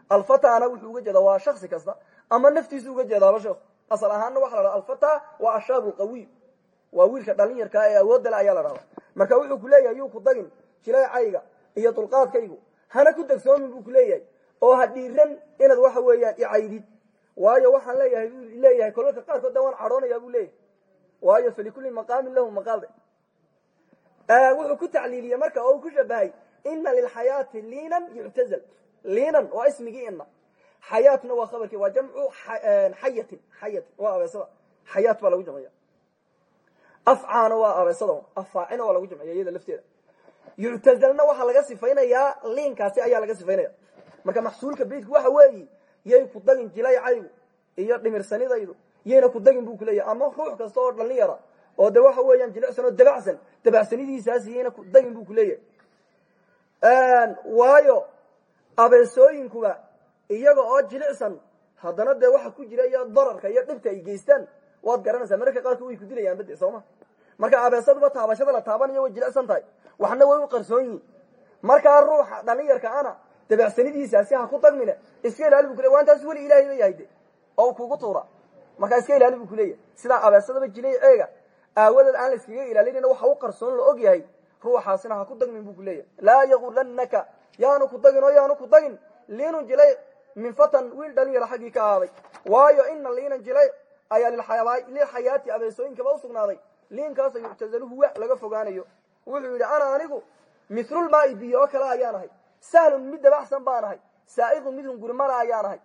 alfatana wuxuu uga jeeda waa shaksi kasta ama naftiisu uga jeedaaba sheekhu asal ahaanna waxa la dhahda alfata waa ashaabu qawiy. Waa wiilka dhalin yarkaa ee awoodda ayaa la dhahda marka wuxuu ku leeyahay yuu ku dagin jileecayga iyo dulqaadkaygu. Hana ku degsoomin buu ku leeyahay oo ha dhiiran inaad waxa weeyaan icaydid waayo waxaan leeyahay leeyahay kolalka qaarkood da waan cadhoonaya buu leeyahay. Waayo falikulli maqaamin lahu maqaalde wuxuu ku tacliiliyey marka oo ku shabahay ina lilxayaati liinan yuctazal liinan waa ismigii ina xayaatna waa khabarkii waa jamcu xayatin xayatin waa abeesada. Xayaat baa lagu jamciya afcaana waa abeesada. Afaacina waa lagu jamciya iyada lafteeda. Yuctazalna waxaa laga sifaynayaa liinkaasi ayaa laga sifaynaya marka maxsuulka beytku waxa weeyi yay ku dagin jilaycaygu iyo dhimirsanidaydu yayna ku dagin buu kuleeyahay ama ruux kasta oo dhalin oo de waxa weeyaan jilicsan oo dabacsan dabacsanidiisaasi yayna ku dagin buu kuleeyahay waayo abeesooyinkuba iyaga oo jilicsan. Haddana dee waxa ku jira iyo dararka iyo dhibka ay geystaan waad garanaysaa. Mararka qaarkood way ku dilayaan bade sooma marka abeesaduba taabashada la taabanayo way jilicsan tahay. Waxna way u qarsoon yihiin markaa ruuxa dhalinyarka ana dabacsanidiisaasi ha ku dagmine iska ilaali bu kule waa intaas weli de oo kugu tuura. Markaa iska ilaali bu kuleeyahay sidaa abeesadaba jilay ceega aawadeed aan la iskaga ilaalinayna waxa u qarsoon la og ruuxaasina ha ku dagmin bu laa yagulanaka yaanu ku dagin oo yaanu ku dagin liinun jilay min fatan wiil dhalinyara xaggii ka ahaaday. Waayo ina liinan jilay ayaa lilxayaati abeesooyinkaba usugnaaday liinkaasa yuctazaluhu wa laga fogaanayo. Wuxuu yidhi ana anigu milulmaai biyo oo kale ayaan sahlun mid dabaxsan baan ahay. Saa'iqun mid hungurmana ayaan ahay.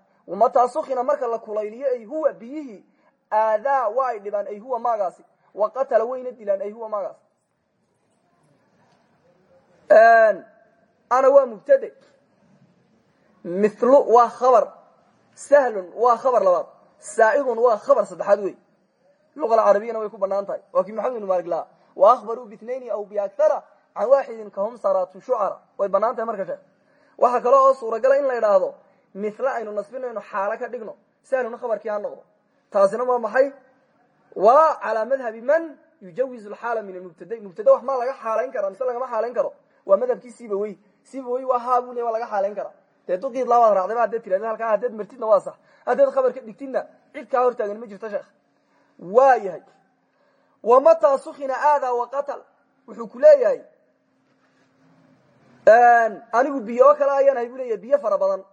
Marka la kulayliyo ay huwa biyihii aadaa waa ay dhibaan ay huwa maagaasi. Wa qatala wayna dilaan ay huwa maagaasi. Ana waa mubtade milu waa khabar sahlun waa khabar labaad saa'iqun waa khabar saddexaad wey luqa alcarabiyana way ku bannaan tahay. Waa kii maxamed ibn malik laha wa akhbaruu bitnaini aw biaktara can waaxidin kahum saratu shucara way bannaan tahay marka sheekh. Waxaa kale oo suuragala in la idhaahdo mile aynu nasbinayno xaalo ka dhigno sahlun khabarkii ha noqdo. Taasina waa maxay? Waa calaa madhabi man yujawiz lxaala min almubtada mubtada wax maa laga xaalayn kara mise lagama xaalayn karo. Waa madhabkii sibawey sibawey waa haabu le waa laga xaalayn kara dee duqiid labaad raacdayba haddeed tirahda halkaa haddeed martidna waa sax. Haddeed khabar ka dhigtidna cid kaa hortaagan ma jirto sheekh. Waa yahay. Wamataa sukina aadaa waqatal wuxuu ku leeyahay anigu biyo oo kale ayaan ahay bu leeyahy biyo fara badan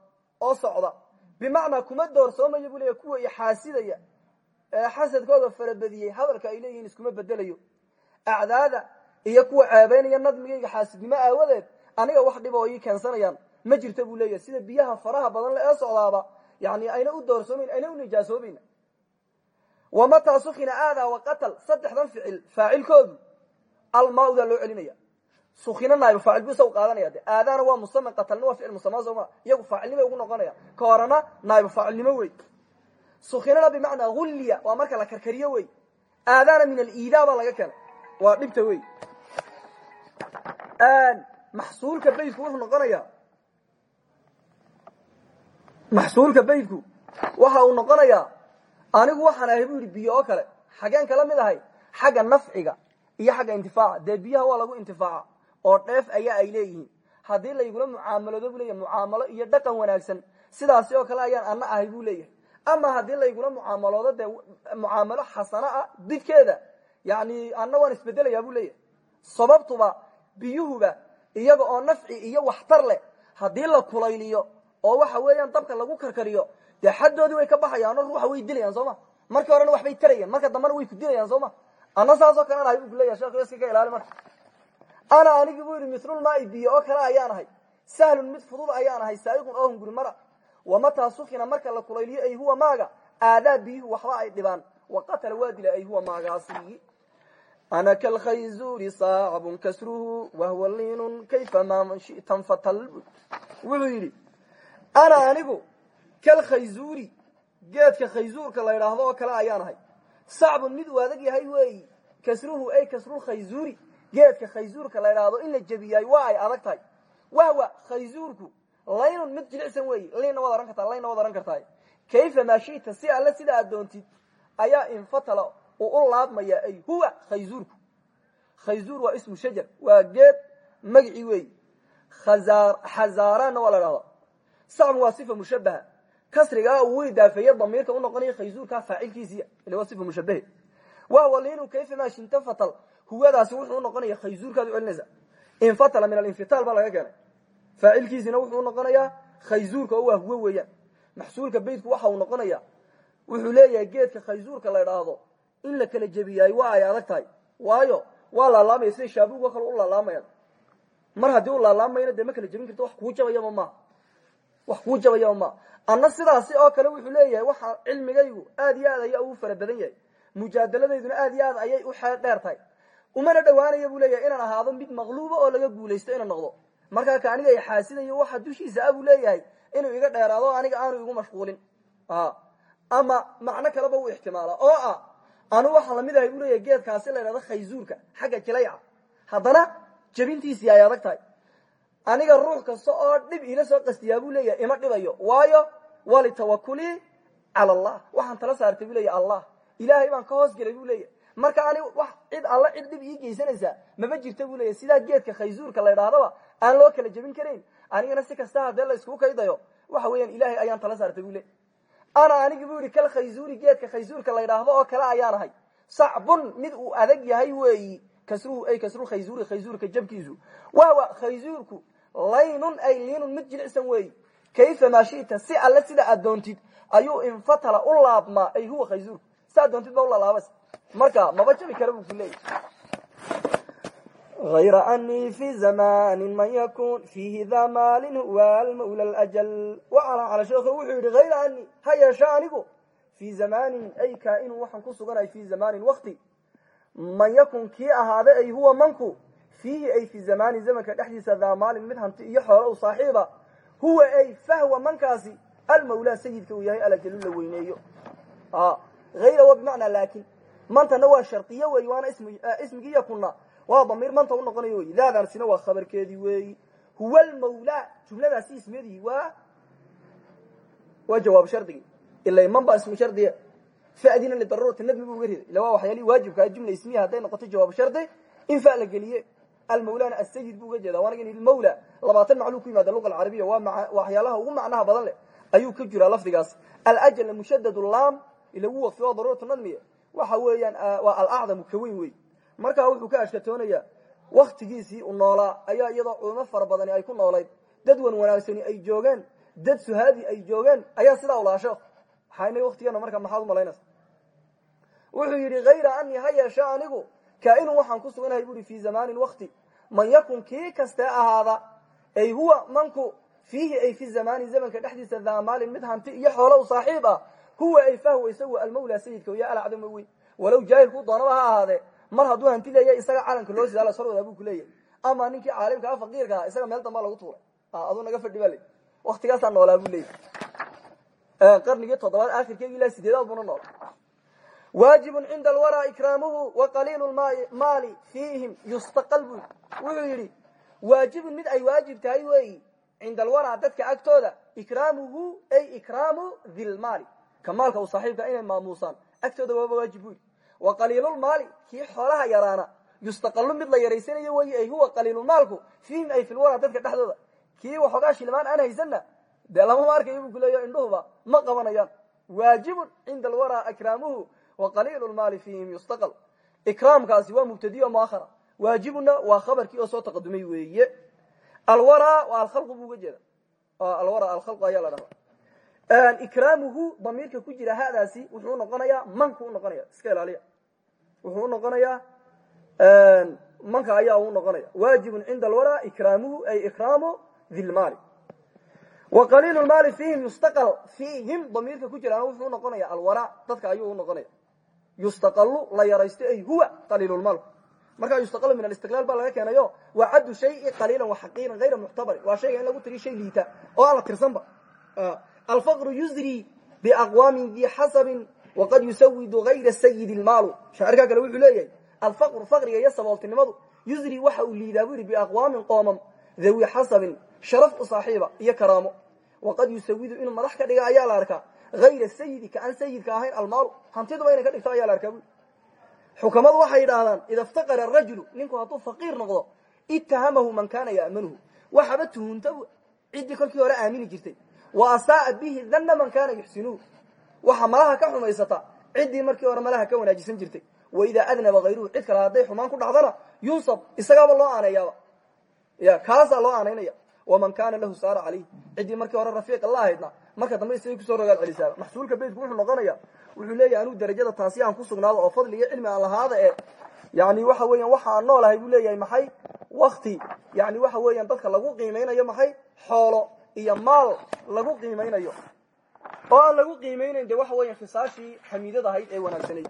oo socda. Bimacnaa kuma doorsoomayo bu leeyahy kuwa xaasidaya. Ee xasadkooda farabadiyey hadalka ay leeyihiin iskuma bedelayo. Acdaada iyo kuwa ceebeynaya nadmigayga xaasidnimo aawadeed aniga wax dhiba oo ii keensanayaan ma jirto buu leeyahay. Sida biyaha faraha badan le ee socdaaba ayna u doorsoomayn ayna u nijaasoobayn wamataa sukina aadaa waqatal saddexdan ficil faacilkoodu almaaudaa loo celinaya. Sukina naayb faacil bu qaadanaya de waa musame qatalna waa ficil musama sooma iyagu faacilnimay ugu noqonaya. Ka horena naayb faacilnimo wey sukinana bimacnaa hulliya waa marka la karkariyo wey aadaana min aliidaa baa laga keenay. Waa dhibta wey maxsuulka baydku wuxuu noqonaya maxsuulka baydku waxa uu noqonayaa anigu waxaan ahay bu yidhi biyo oo kale xageen kala mid ahay xagga nafciga iyo xagga intifaaca. Dee biyaha waa lagu intifaaca oo dheef ayaa ay leeyihiin. Haddii laygula mucaamaloodo bu leyahy mucaamalo iyo dhaqan wanaagsan sidaasi oo kale ayaan ana ahay buu leeyahay. Ama haddii laygula mucaamaloodo dee mucaamalo xasano ah didkeeda yani ana waan isbedelayaa buu leeyahay. Sababtuba biyuhuba iyaga oo nafci iyo waxtar leh haddii la kulayliyo oo waxa weeyaan dabka lagu karkariyo dee xaddoodii way ka baxayaano ruuxa way dilayaan sooma markii horena waxbay tarayaan marka dambena way ku dilayaan sooma ana saasoo kale ahay bu shekh iska ka ilaali marka ana anigi bu yidhi milulmaai biyo oo kale ayaan sahlun mid fudud ayaan ahay oo hunguri mara. Wamataa sukina marka la kulayliyo ay huwa maaga. Aadaa waxba ay dhibaan. Waqatala waa dila ay huwa maagaasi. Ana kalkhayzuuri saacabun kasruhu wahuwa liinun kayfa maa shitan fatal. Wuxuu yidhi ana anigu kalkhayzuuri geedka khayzuurka la yidhaahdo oo kale ayaan ahay. Mid uu adag yahay weeyi. Kasruhu ay kasrulkhayzuuri geedka khayzuurka la idhaahdo in la jebiyay waa ay adag tahay. Wahwa khayzuurku laynun mid jilicsan weeyi. Liinna waad ohan kartaa laynna waad ohan kartaa. Kayfa maa si alle sida aad doontid ayaa infatala uu u laabmaya ay huwa khayzuurku. Khayzuur waa ismu shajar waa geed magicii weeyi. Xazaaraanna waa la dhahdaa sacmu waa sifa mushabaha kasrigaa uu idaafeeye damiirka unoqonaya khayzuurka faacilkiisiya ila waa sifa mushabahe wahwa liinu kayfa maa shinta fatal. Huwadaasi wuxuu unoqonaya khayzuurkaad u celinaysa infatala min alinfitaal baa laga keenay. Faacilkiisina wuxuu unoqonayaa khayzuurka oo waa huwe weeyaan. Maxsuulka beytku waxa uu noqonaya wuxuu leeyahay geedka khayzuurka la idhaahdo in la kala jebiyaay waa ay adag tahay. Waayo waa laalaamaya siday shaabugo kale u laalaamayaan mar haddii u laalaamayna dee ma kala jebin karto wax kuu jabayaba maaha wax kuu jabayaba maaha anna sidaasi oo kale wuxuu leeyahay waxa cilmigaygu aad iyo aad ayaa ugu fara badan yahay. Mujaadaladayduna aad iyo aad ayay u xeel umana dhowaanaya buu leeyahay inaan ahaado mid maqluuba oo laga guulaysto inaan noqdo. Markaa ka aniga i xaasidayo waxa dushiisa a buu leeyahay inuu iga dheeraado aniga aanu igu mashquulin. Ama macno kaleba u ixtimaala oo ah anu waxaa la mid ahay buu leeyahay geedkaasi la ydhahdo khayzuurka xagga jilayca haddana jebintiisii ay adag tahay aniga ruux kasta oo dhib iila soo qastiyaa buu leeyahay ima dhibayo. Waayo walitawakuli cala allah. Waxaan tala saartay buu leeyahy allah. Ilaahay baan ka hoos gelay buu leeyahy marka ani wax cid alla cid dhib ii geysanaysaa mama jirta buu leeyahy sidaa geedka khayzuurka la ydhahdaba aan loo kala jebin karayn anigana si kasta haddee la iskugu kaydayo waxa weeyaan ilaahay ayaan tala saartay buu leey ana anigi buu yihi kal khayzuuri geedka khayzuurka la ydhaahdo oo kale ayaan ahay. Sacbun mid uu adag yahay weeyi kasruhu ay kasru khayzuuri khayzuurka jabkiisu. Wahwa khayzuurku laynun ay liinun mid jilicsan weeyi kayfa maa shita? Si alle sida aad doontid ayuu infatala u laabmaa ay huwa khaysuurku saad doontid baa ulalaabas marka maba jabi kara buu ku leeyahy ayra anii fi zamanin man yakun fiihi da maalin huwa almawla ljal waala cala sheekhu wuxuu yidhi hayra ani ha yeeshe anigu. Fii zamanin ay kaa inuu waxaan ku suganay fii zamanin wakti man yakun kii ahaada ay huwa manku fiihi ay fi zamanin zamanka dhexdiisa daa maalin mid hanti iyo xoolo u saaxiiba huwa ay fahwa mankaasi almawlaa sayidka uu yahay alajlu la weyneeyo. Ayra wa bimacnaa laakin mantana waa shardiyo wey waana ismigii yakuna waa damiir manta u noqonayo wey daadansina waa khabarkeedii weeyi huwa almawlaa jumladaasi ismiyadihi waa waa jawaab shardigii ila man baa ismu shardiya fadina lidaruurati nadmi bu uga riday. Ila waa waxyaalihii waajibkaa jumla ismiya hadday noqoto jawaab shardi in fa la geliye almawlana asayid bu uga jeeda waana in mawla. Labaatan macluu ku yimaada luga alcarabiya waa waxyaalaha ugu macnaha badan leh ayuu ka jiraa lafdigaas. Alajl mushadad lam ila wu waqfi waa daruuratu nadmiya waxa weeyaan waa alacdamu ka weyn wey markaa wuxuu ka ashkatoonaya waktigiisii u noolaa ayaa iyadoo culimo fara badani ay ku noolayd. Dad wan wanaagsani ay joogeen dad suhaadi ay joogeen ayaa sidaa ulaasho waxaana waktigeena markaa maxaad umalaynaysa wuxuu yidhi hayra anii man yakun kii kastee ahaada ay huwa manku fiihi ay fi zamani zamanka dhexdiisa daa maalin mid hanti iyo xoolo u saaxiib ah. Huwa ay fahwa isagu almawla sayidka ya alacdama wey walow jaahilku doonaba ha ahaadee mar hadduu hanti leeyahy isaga calanka loo sidaa lasarwada buu kuleeyahy ama ninkii caalimka a faqiirka ah isaga meel dambaa lagu tuuray. Aduu naga fadhi ba le waktigaasaa noolaa buu leeyahy qarnigii toddobaad akhirkeegi ilaa sideedaad buna nool waajibun cinda alwaraa ikraamuhu wa qaliilu maali fiihim yustaqal bu wuxuu yidhi waajibun mid ay waajib tahay weeyi cinda alwaraa dadka agtooda ikraamuhu ay ikraamu dilmaali ka maalka u saaxiibka inay maamuusaan agtooda waaba waajib bu yidhi. Wa qaliilulmaali kii xoolaha yaraana yustaqalu mid la yaraysanayo wey ay huwa qaliilulmaalku fiihim ay filwaraa dadka dhexdooda. Kii waxoogaa shilmaan aan haysanna dee lamama arkayo buu ikraamuhu wa qaliilu lmaali fiihim yustaqal. Ikraamkaasi waa mubtadiy o muahara waajibuna waa khabarkii oo soo taqadumay weeye. Alwaraa waa alkhalqu bu uga jeeda. Alwara alkhalqu ayaa la dhahdaa ikraamuhu damiirka ku jira hadaasi wuxuu unoqonayaa manku unoqonaya iska ilaaliya. Wuxuu unoqonayaa manka ayaa u noqonaya. Waajibun cinda alwaraa ikraamuhu ay ikraamu dilmaali wa qaliilu maali fiihim yustaqal. Fiihim damiirka ku jiraana wuxuu unoqonaya alwaraa dadka ayuu unoqonaya yustaqalu la yaraysto ay huwa qaliilulmaalku markaa yustaqalu min alistiqlaal baa laga keenayo waa caddu shayi qaliilan wa xaqiiran hayra muctabarin waa shayga in lagu tiriyo shay liita oo aan la tirsanba alfaqru yusri biaqwaamin dii xasabin waqad yusawidu hayra sayidi lmaalu shaacirkaa kale wuxuu leeyahay alfaqru faqriga iyo sabooltinimadu yusri waxa uu liidaa bu yidhi biaqwaamin qoomam dhawi xasabin sharaf u saaxiiba iyo karaamo. Waqad yusawidu inuu madax ka dhiga ayaa la arkaa hayra sayidi ka aan sayidka ahayn almaalu. Hantiduba inay ka dhigto ayaa la waxay yidhaahdaan ida iftaqara rajulu ninku hadduu faqiir noqdo itahamahu man kaana ya'manuhu. Waxaba tuhunta ciddii kolkii hore aamini jirtay. Wa asaaa bihi danna man kaana yuxsinuhu waxa malaha ka xumaysata ciddii markii hore malaha ka wanaajisan jirtay. Waidaa adnaba hayruhu cid kale hadday xumaan ku dhacdana yunsab isagaaba loo aaneeyaaba ya kaasaa loo aanaynaya waman kaana lahu saara calayh ciddii markii hore rafiiqa la ahaydna marka dambe isagay ku soo rogaal celisaaba maxsuulka beytku wuxuu noqonaya wuxuu leeyahay anuu darajada taasi aan ku sugnaado oo fadli iyo cilmi aan lahaada ee yani waxa weeyaan waxa aan noolahay buu leeyahay maxay? Wakti yani waxa weeyaan dadka lagu qiimeynayo maxay? Xoolo iyo maal lagu qiimeynayo oo aan lagu qiimeynayn de waxa weyan khisaashii xamiidad ahayd ee wanaagsanayd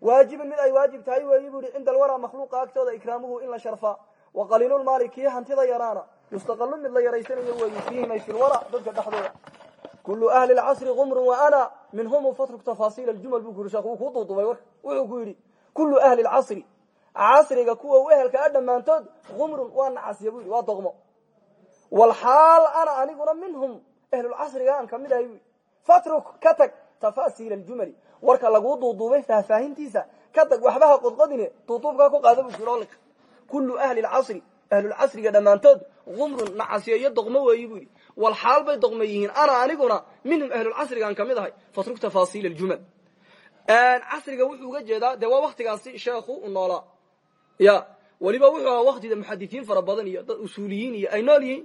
waajibin mid ay waajib tahay weeyi bu ihi cinda alwaraa makhluuqa agtooda ikraamuhu in la sharfaa wa qaliilulmaali kii hantida yaraana. Yustaqalu mid la yaraysanayo weeyi fiihim ay fi lwara dadka dhexdooda kulu ahli lcasri kumrun wa ana minhum fatruk tafaasiil aljumal buu ku yidhi sheekh wuu kuu duudubay warka wuxuu ku yidhi kulu ahli lcasri casriga kuwa u ehelka a dhammaantood kumrun waa nacasiya bu yidhi waa doqmo walxaal ana aniguna minhum ahlulcasriga aan ka mid ahay bu fatruk ka tag tafaasiil aljumali warka laguu duuduubay faahfaahintiisa ka tag waxbaha qodqodine duuduubkaa ku qaada bu jiroliq kulu ahli walxaal bay doqmo yihiin ana aniguna minhum ahlulcasrigaan ka mid ahay fatruk tafaasiil aljumal casriga wuxuu uga jeedaa dee waa waktigaasi sheekhu u noolaa ya weliba wuxuu ahaa waktida muxadisiin fara badan iyo dad usuuliyiin iyo ay nool yihiin.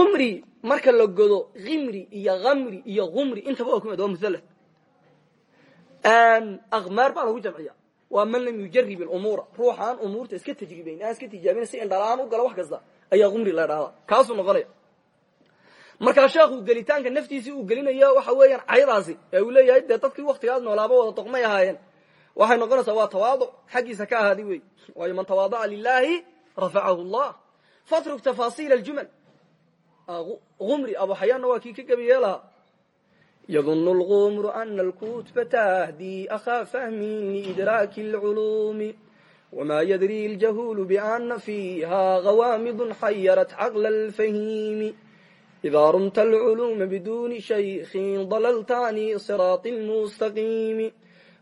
Umri marka la godo imri iyo amri iyo umri intaba waa ku mid waa musallas akmaar baa lagu jamciya waa man lam yujarib umuura ruuxaan umuurta iska tajribayn aan iska tijaabin si indhalaan u gala wax kasta ayaa umri la dhahda kaasuu noqonaya. Markaa sheekhu gelitaanka naftiisii uu gelinayo waxa weeyaan cayadaasi ee uu leeyahay dee dadkii waktigaas noolaaba wada doqmay ahaayeen. Waxay noqonaysaa waa tawaaduc xaggiisa ka ahaaday wey waayo man tawaadaca lilahi rafacahu llah fatruk tafaasiil aljumal. Umri abu xayaanna waa kii ka gebiye lahaa yadun lgumru ana alkutba tahdi akhaa fahmin liidraaki alculuumi wma yadri ljahulu biana fiiha gawaamidun xayarat caqla alfahiimi إذا رمت العلوم بدون شيخ ضللت عن صراط المستقيم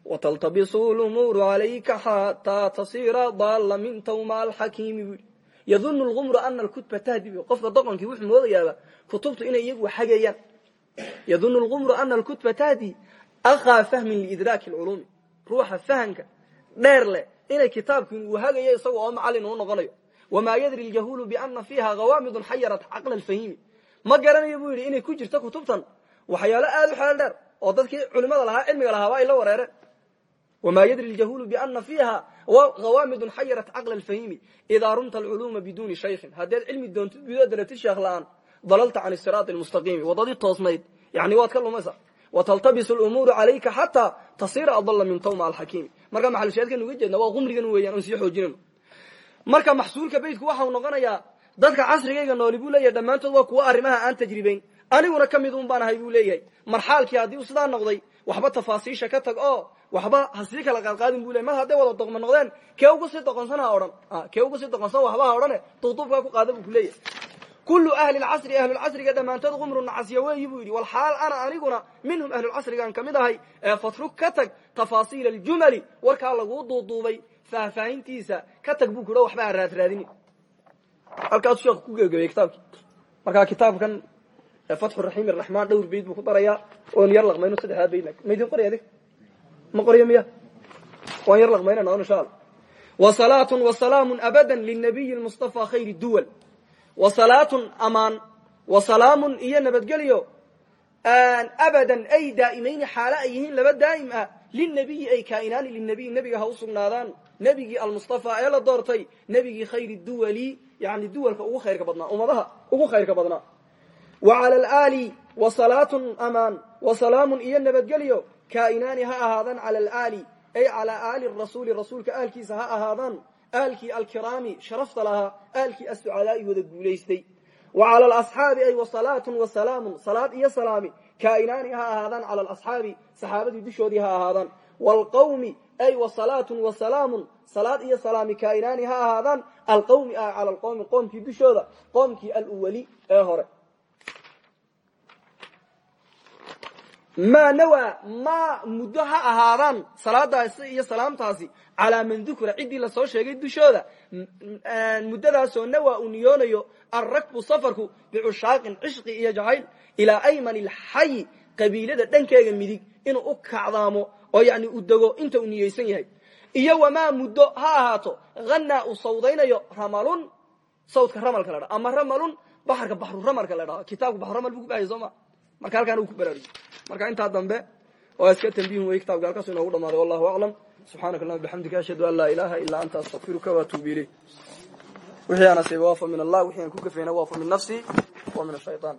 وتلتبس الأمور عليك حتى تصير ضال من توما الحكيم يظن الغمر أن الكتب تهدي قفك ضقنك وحن وضيابا كتبت إنا يقوى حقيا يظن الغمر أن الكتب تهدي أخا فهم لإدراك العلوم روح inay kitaabkin uu hagayo isagoo oo macallin uu noqonayo. Wamaa yadri ljahulu biana fiiha qawaamidun xayarat caqla alfahimi. Ma garanayo buu yidhi inay ku jirto kutubtan. Waxyaalo aad u xeel dheer oo dadkii culimada lahaa cilmiga lahaaba ay la wareereen wamaa yadri ljahulu biana fiiha qawaamidun xayarat caqla alfahimi. Idaa rumta alculuuma biduuni shaykhin. Haddeed cilmi doontid bidoo daratid sheekh la'aan dalalta can isiraati lmustaqiimi waddadii toosnayd. Yani waad ka tasira adala min tawma alxakiimi marka maxalsheedkan uga jeedna waa qumrigan weeyaan on sii xoojinayno marka maxsuulka beytku waxau noqonayaa dadka casrigayga nooli buu leeyahay dhammaantood waa kuwa arrimaha aan tajribayn. Aniguna ka mid baan ahay buu leeyahay. Marxaalkii haddii uu sidaa noqday waxba tafaasiisha ka tag oo waxba ha kala qaadqaadin bu ley mar hadday wada doqmo noqdeen kee ugu sii doqonsan ha odhan. Kee ugu sii doqonsan waxba ha odhane ku qaada buu ku kullu ahli lcasri ahlulcasriga dhammaantood qumru nacasya weeyi buu yidhi walxaal ana aniguna minhum ahlulcasrigaan ka mid ahay ee fatruk ka tag tafaasiila aljumali warkaa laguu duuduubay faahfaahintiisa ka tag buu kuha waxba ha raadraadini halkaasu sheekhu ku gebagabeyey kitaabkii markaa kitaabkan fatxu raxiim araxmaan dhowr bayd buu ku darayaa oon yar laqmayno saddexdaa bayd maydin qoraya adig ma qoryo miya waan yar laqmaynana insha alla wasalaatun wasalaamun abadan linabiyi lmustafa khayri duwal wasalaatun amaan. Wasalaamun iyo nabadgelyo. Abadan ay daa'imayni xaalo ay laba daa'im ah. Linabiyi ay kaa'inaani linabiyi nebiga ha u sugnaadaan. Nebigii almustafa ee la doortay. Nebigii khayri duwali yani duwalka ugu khayrka badnaa ummadaha ugu khayrka badnaa. Wa cala alaali wasalaatun amaan. Wasalaamun iyo nabadgelyo. Kaa'inaani ha ahaadaan cala alaali ay calaa aali rasuuli rasuulka aalkiisa ha ahaadaan aalkii alkiraami sharafta lahaa aalkii assucadaai wada guulaystay wa cala alasxaabi ay wasalaatun wasalaamun salaad iyo salaami kaa'inaani ha ahaadaan cala alasxaabi saxaabadii dushoodii ha ahaadaan waalqawmi ay wa salaatun wa salaamun salaad iyo salaami kaa'inaani ha ahaadaan alqawmi ah cala alqowmi dushooda qoomkii aluwali ee hore maa nawaa maa muddo ha ahaadaan salaadaasi iyo salaamtaasi calaa man dukira ciddii la soo sheegay dushooda. Muddadaasoo nawaa uu niyoonayo alrakbu safarku bicushaaqin cishqi iyo jacayl ilaa ayman ilxayi qabiilada dhankeega midig inuu u kacdaamo oo yani uu dego inta uu yahay. Iyo wamaa muddo ha ahaato hanaa uu sawdaynayo ramalun sawdka ramalka la ama ramalun baxarka baxru ramalka la dhaho kitaabka baxru ramal buu ku bahaya marka halkaan uu ku baraarujiy marka intaa dambe waa iska tanbiihun wey kitabka halkaas inoogu dhamaaday wallahu aclam subxaanaka allahuma bixamdika ashhadu an laa ilaha ilaa anta astaqfiruka waatuubu ilayk. Wixii aan asiiba waa fa min allah wixii aan ku gafayna waa fa min nafsi wa min ashayطaan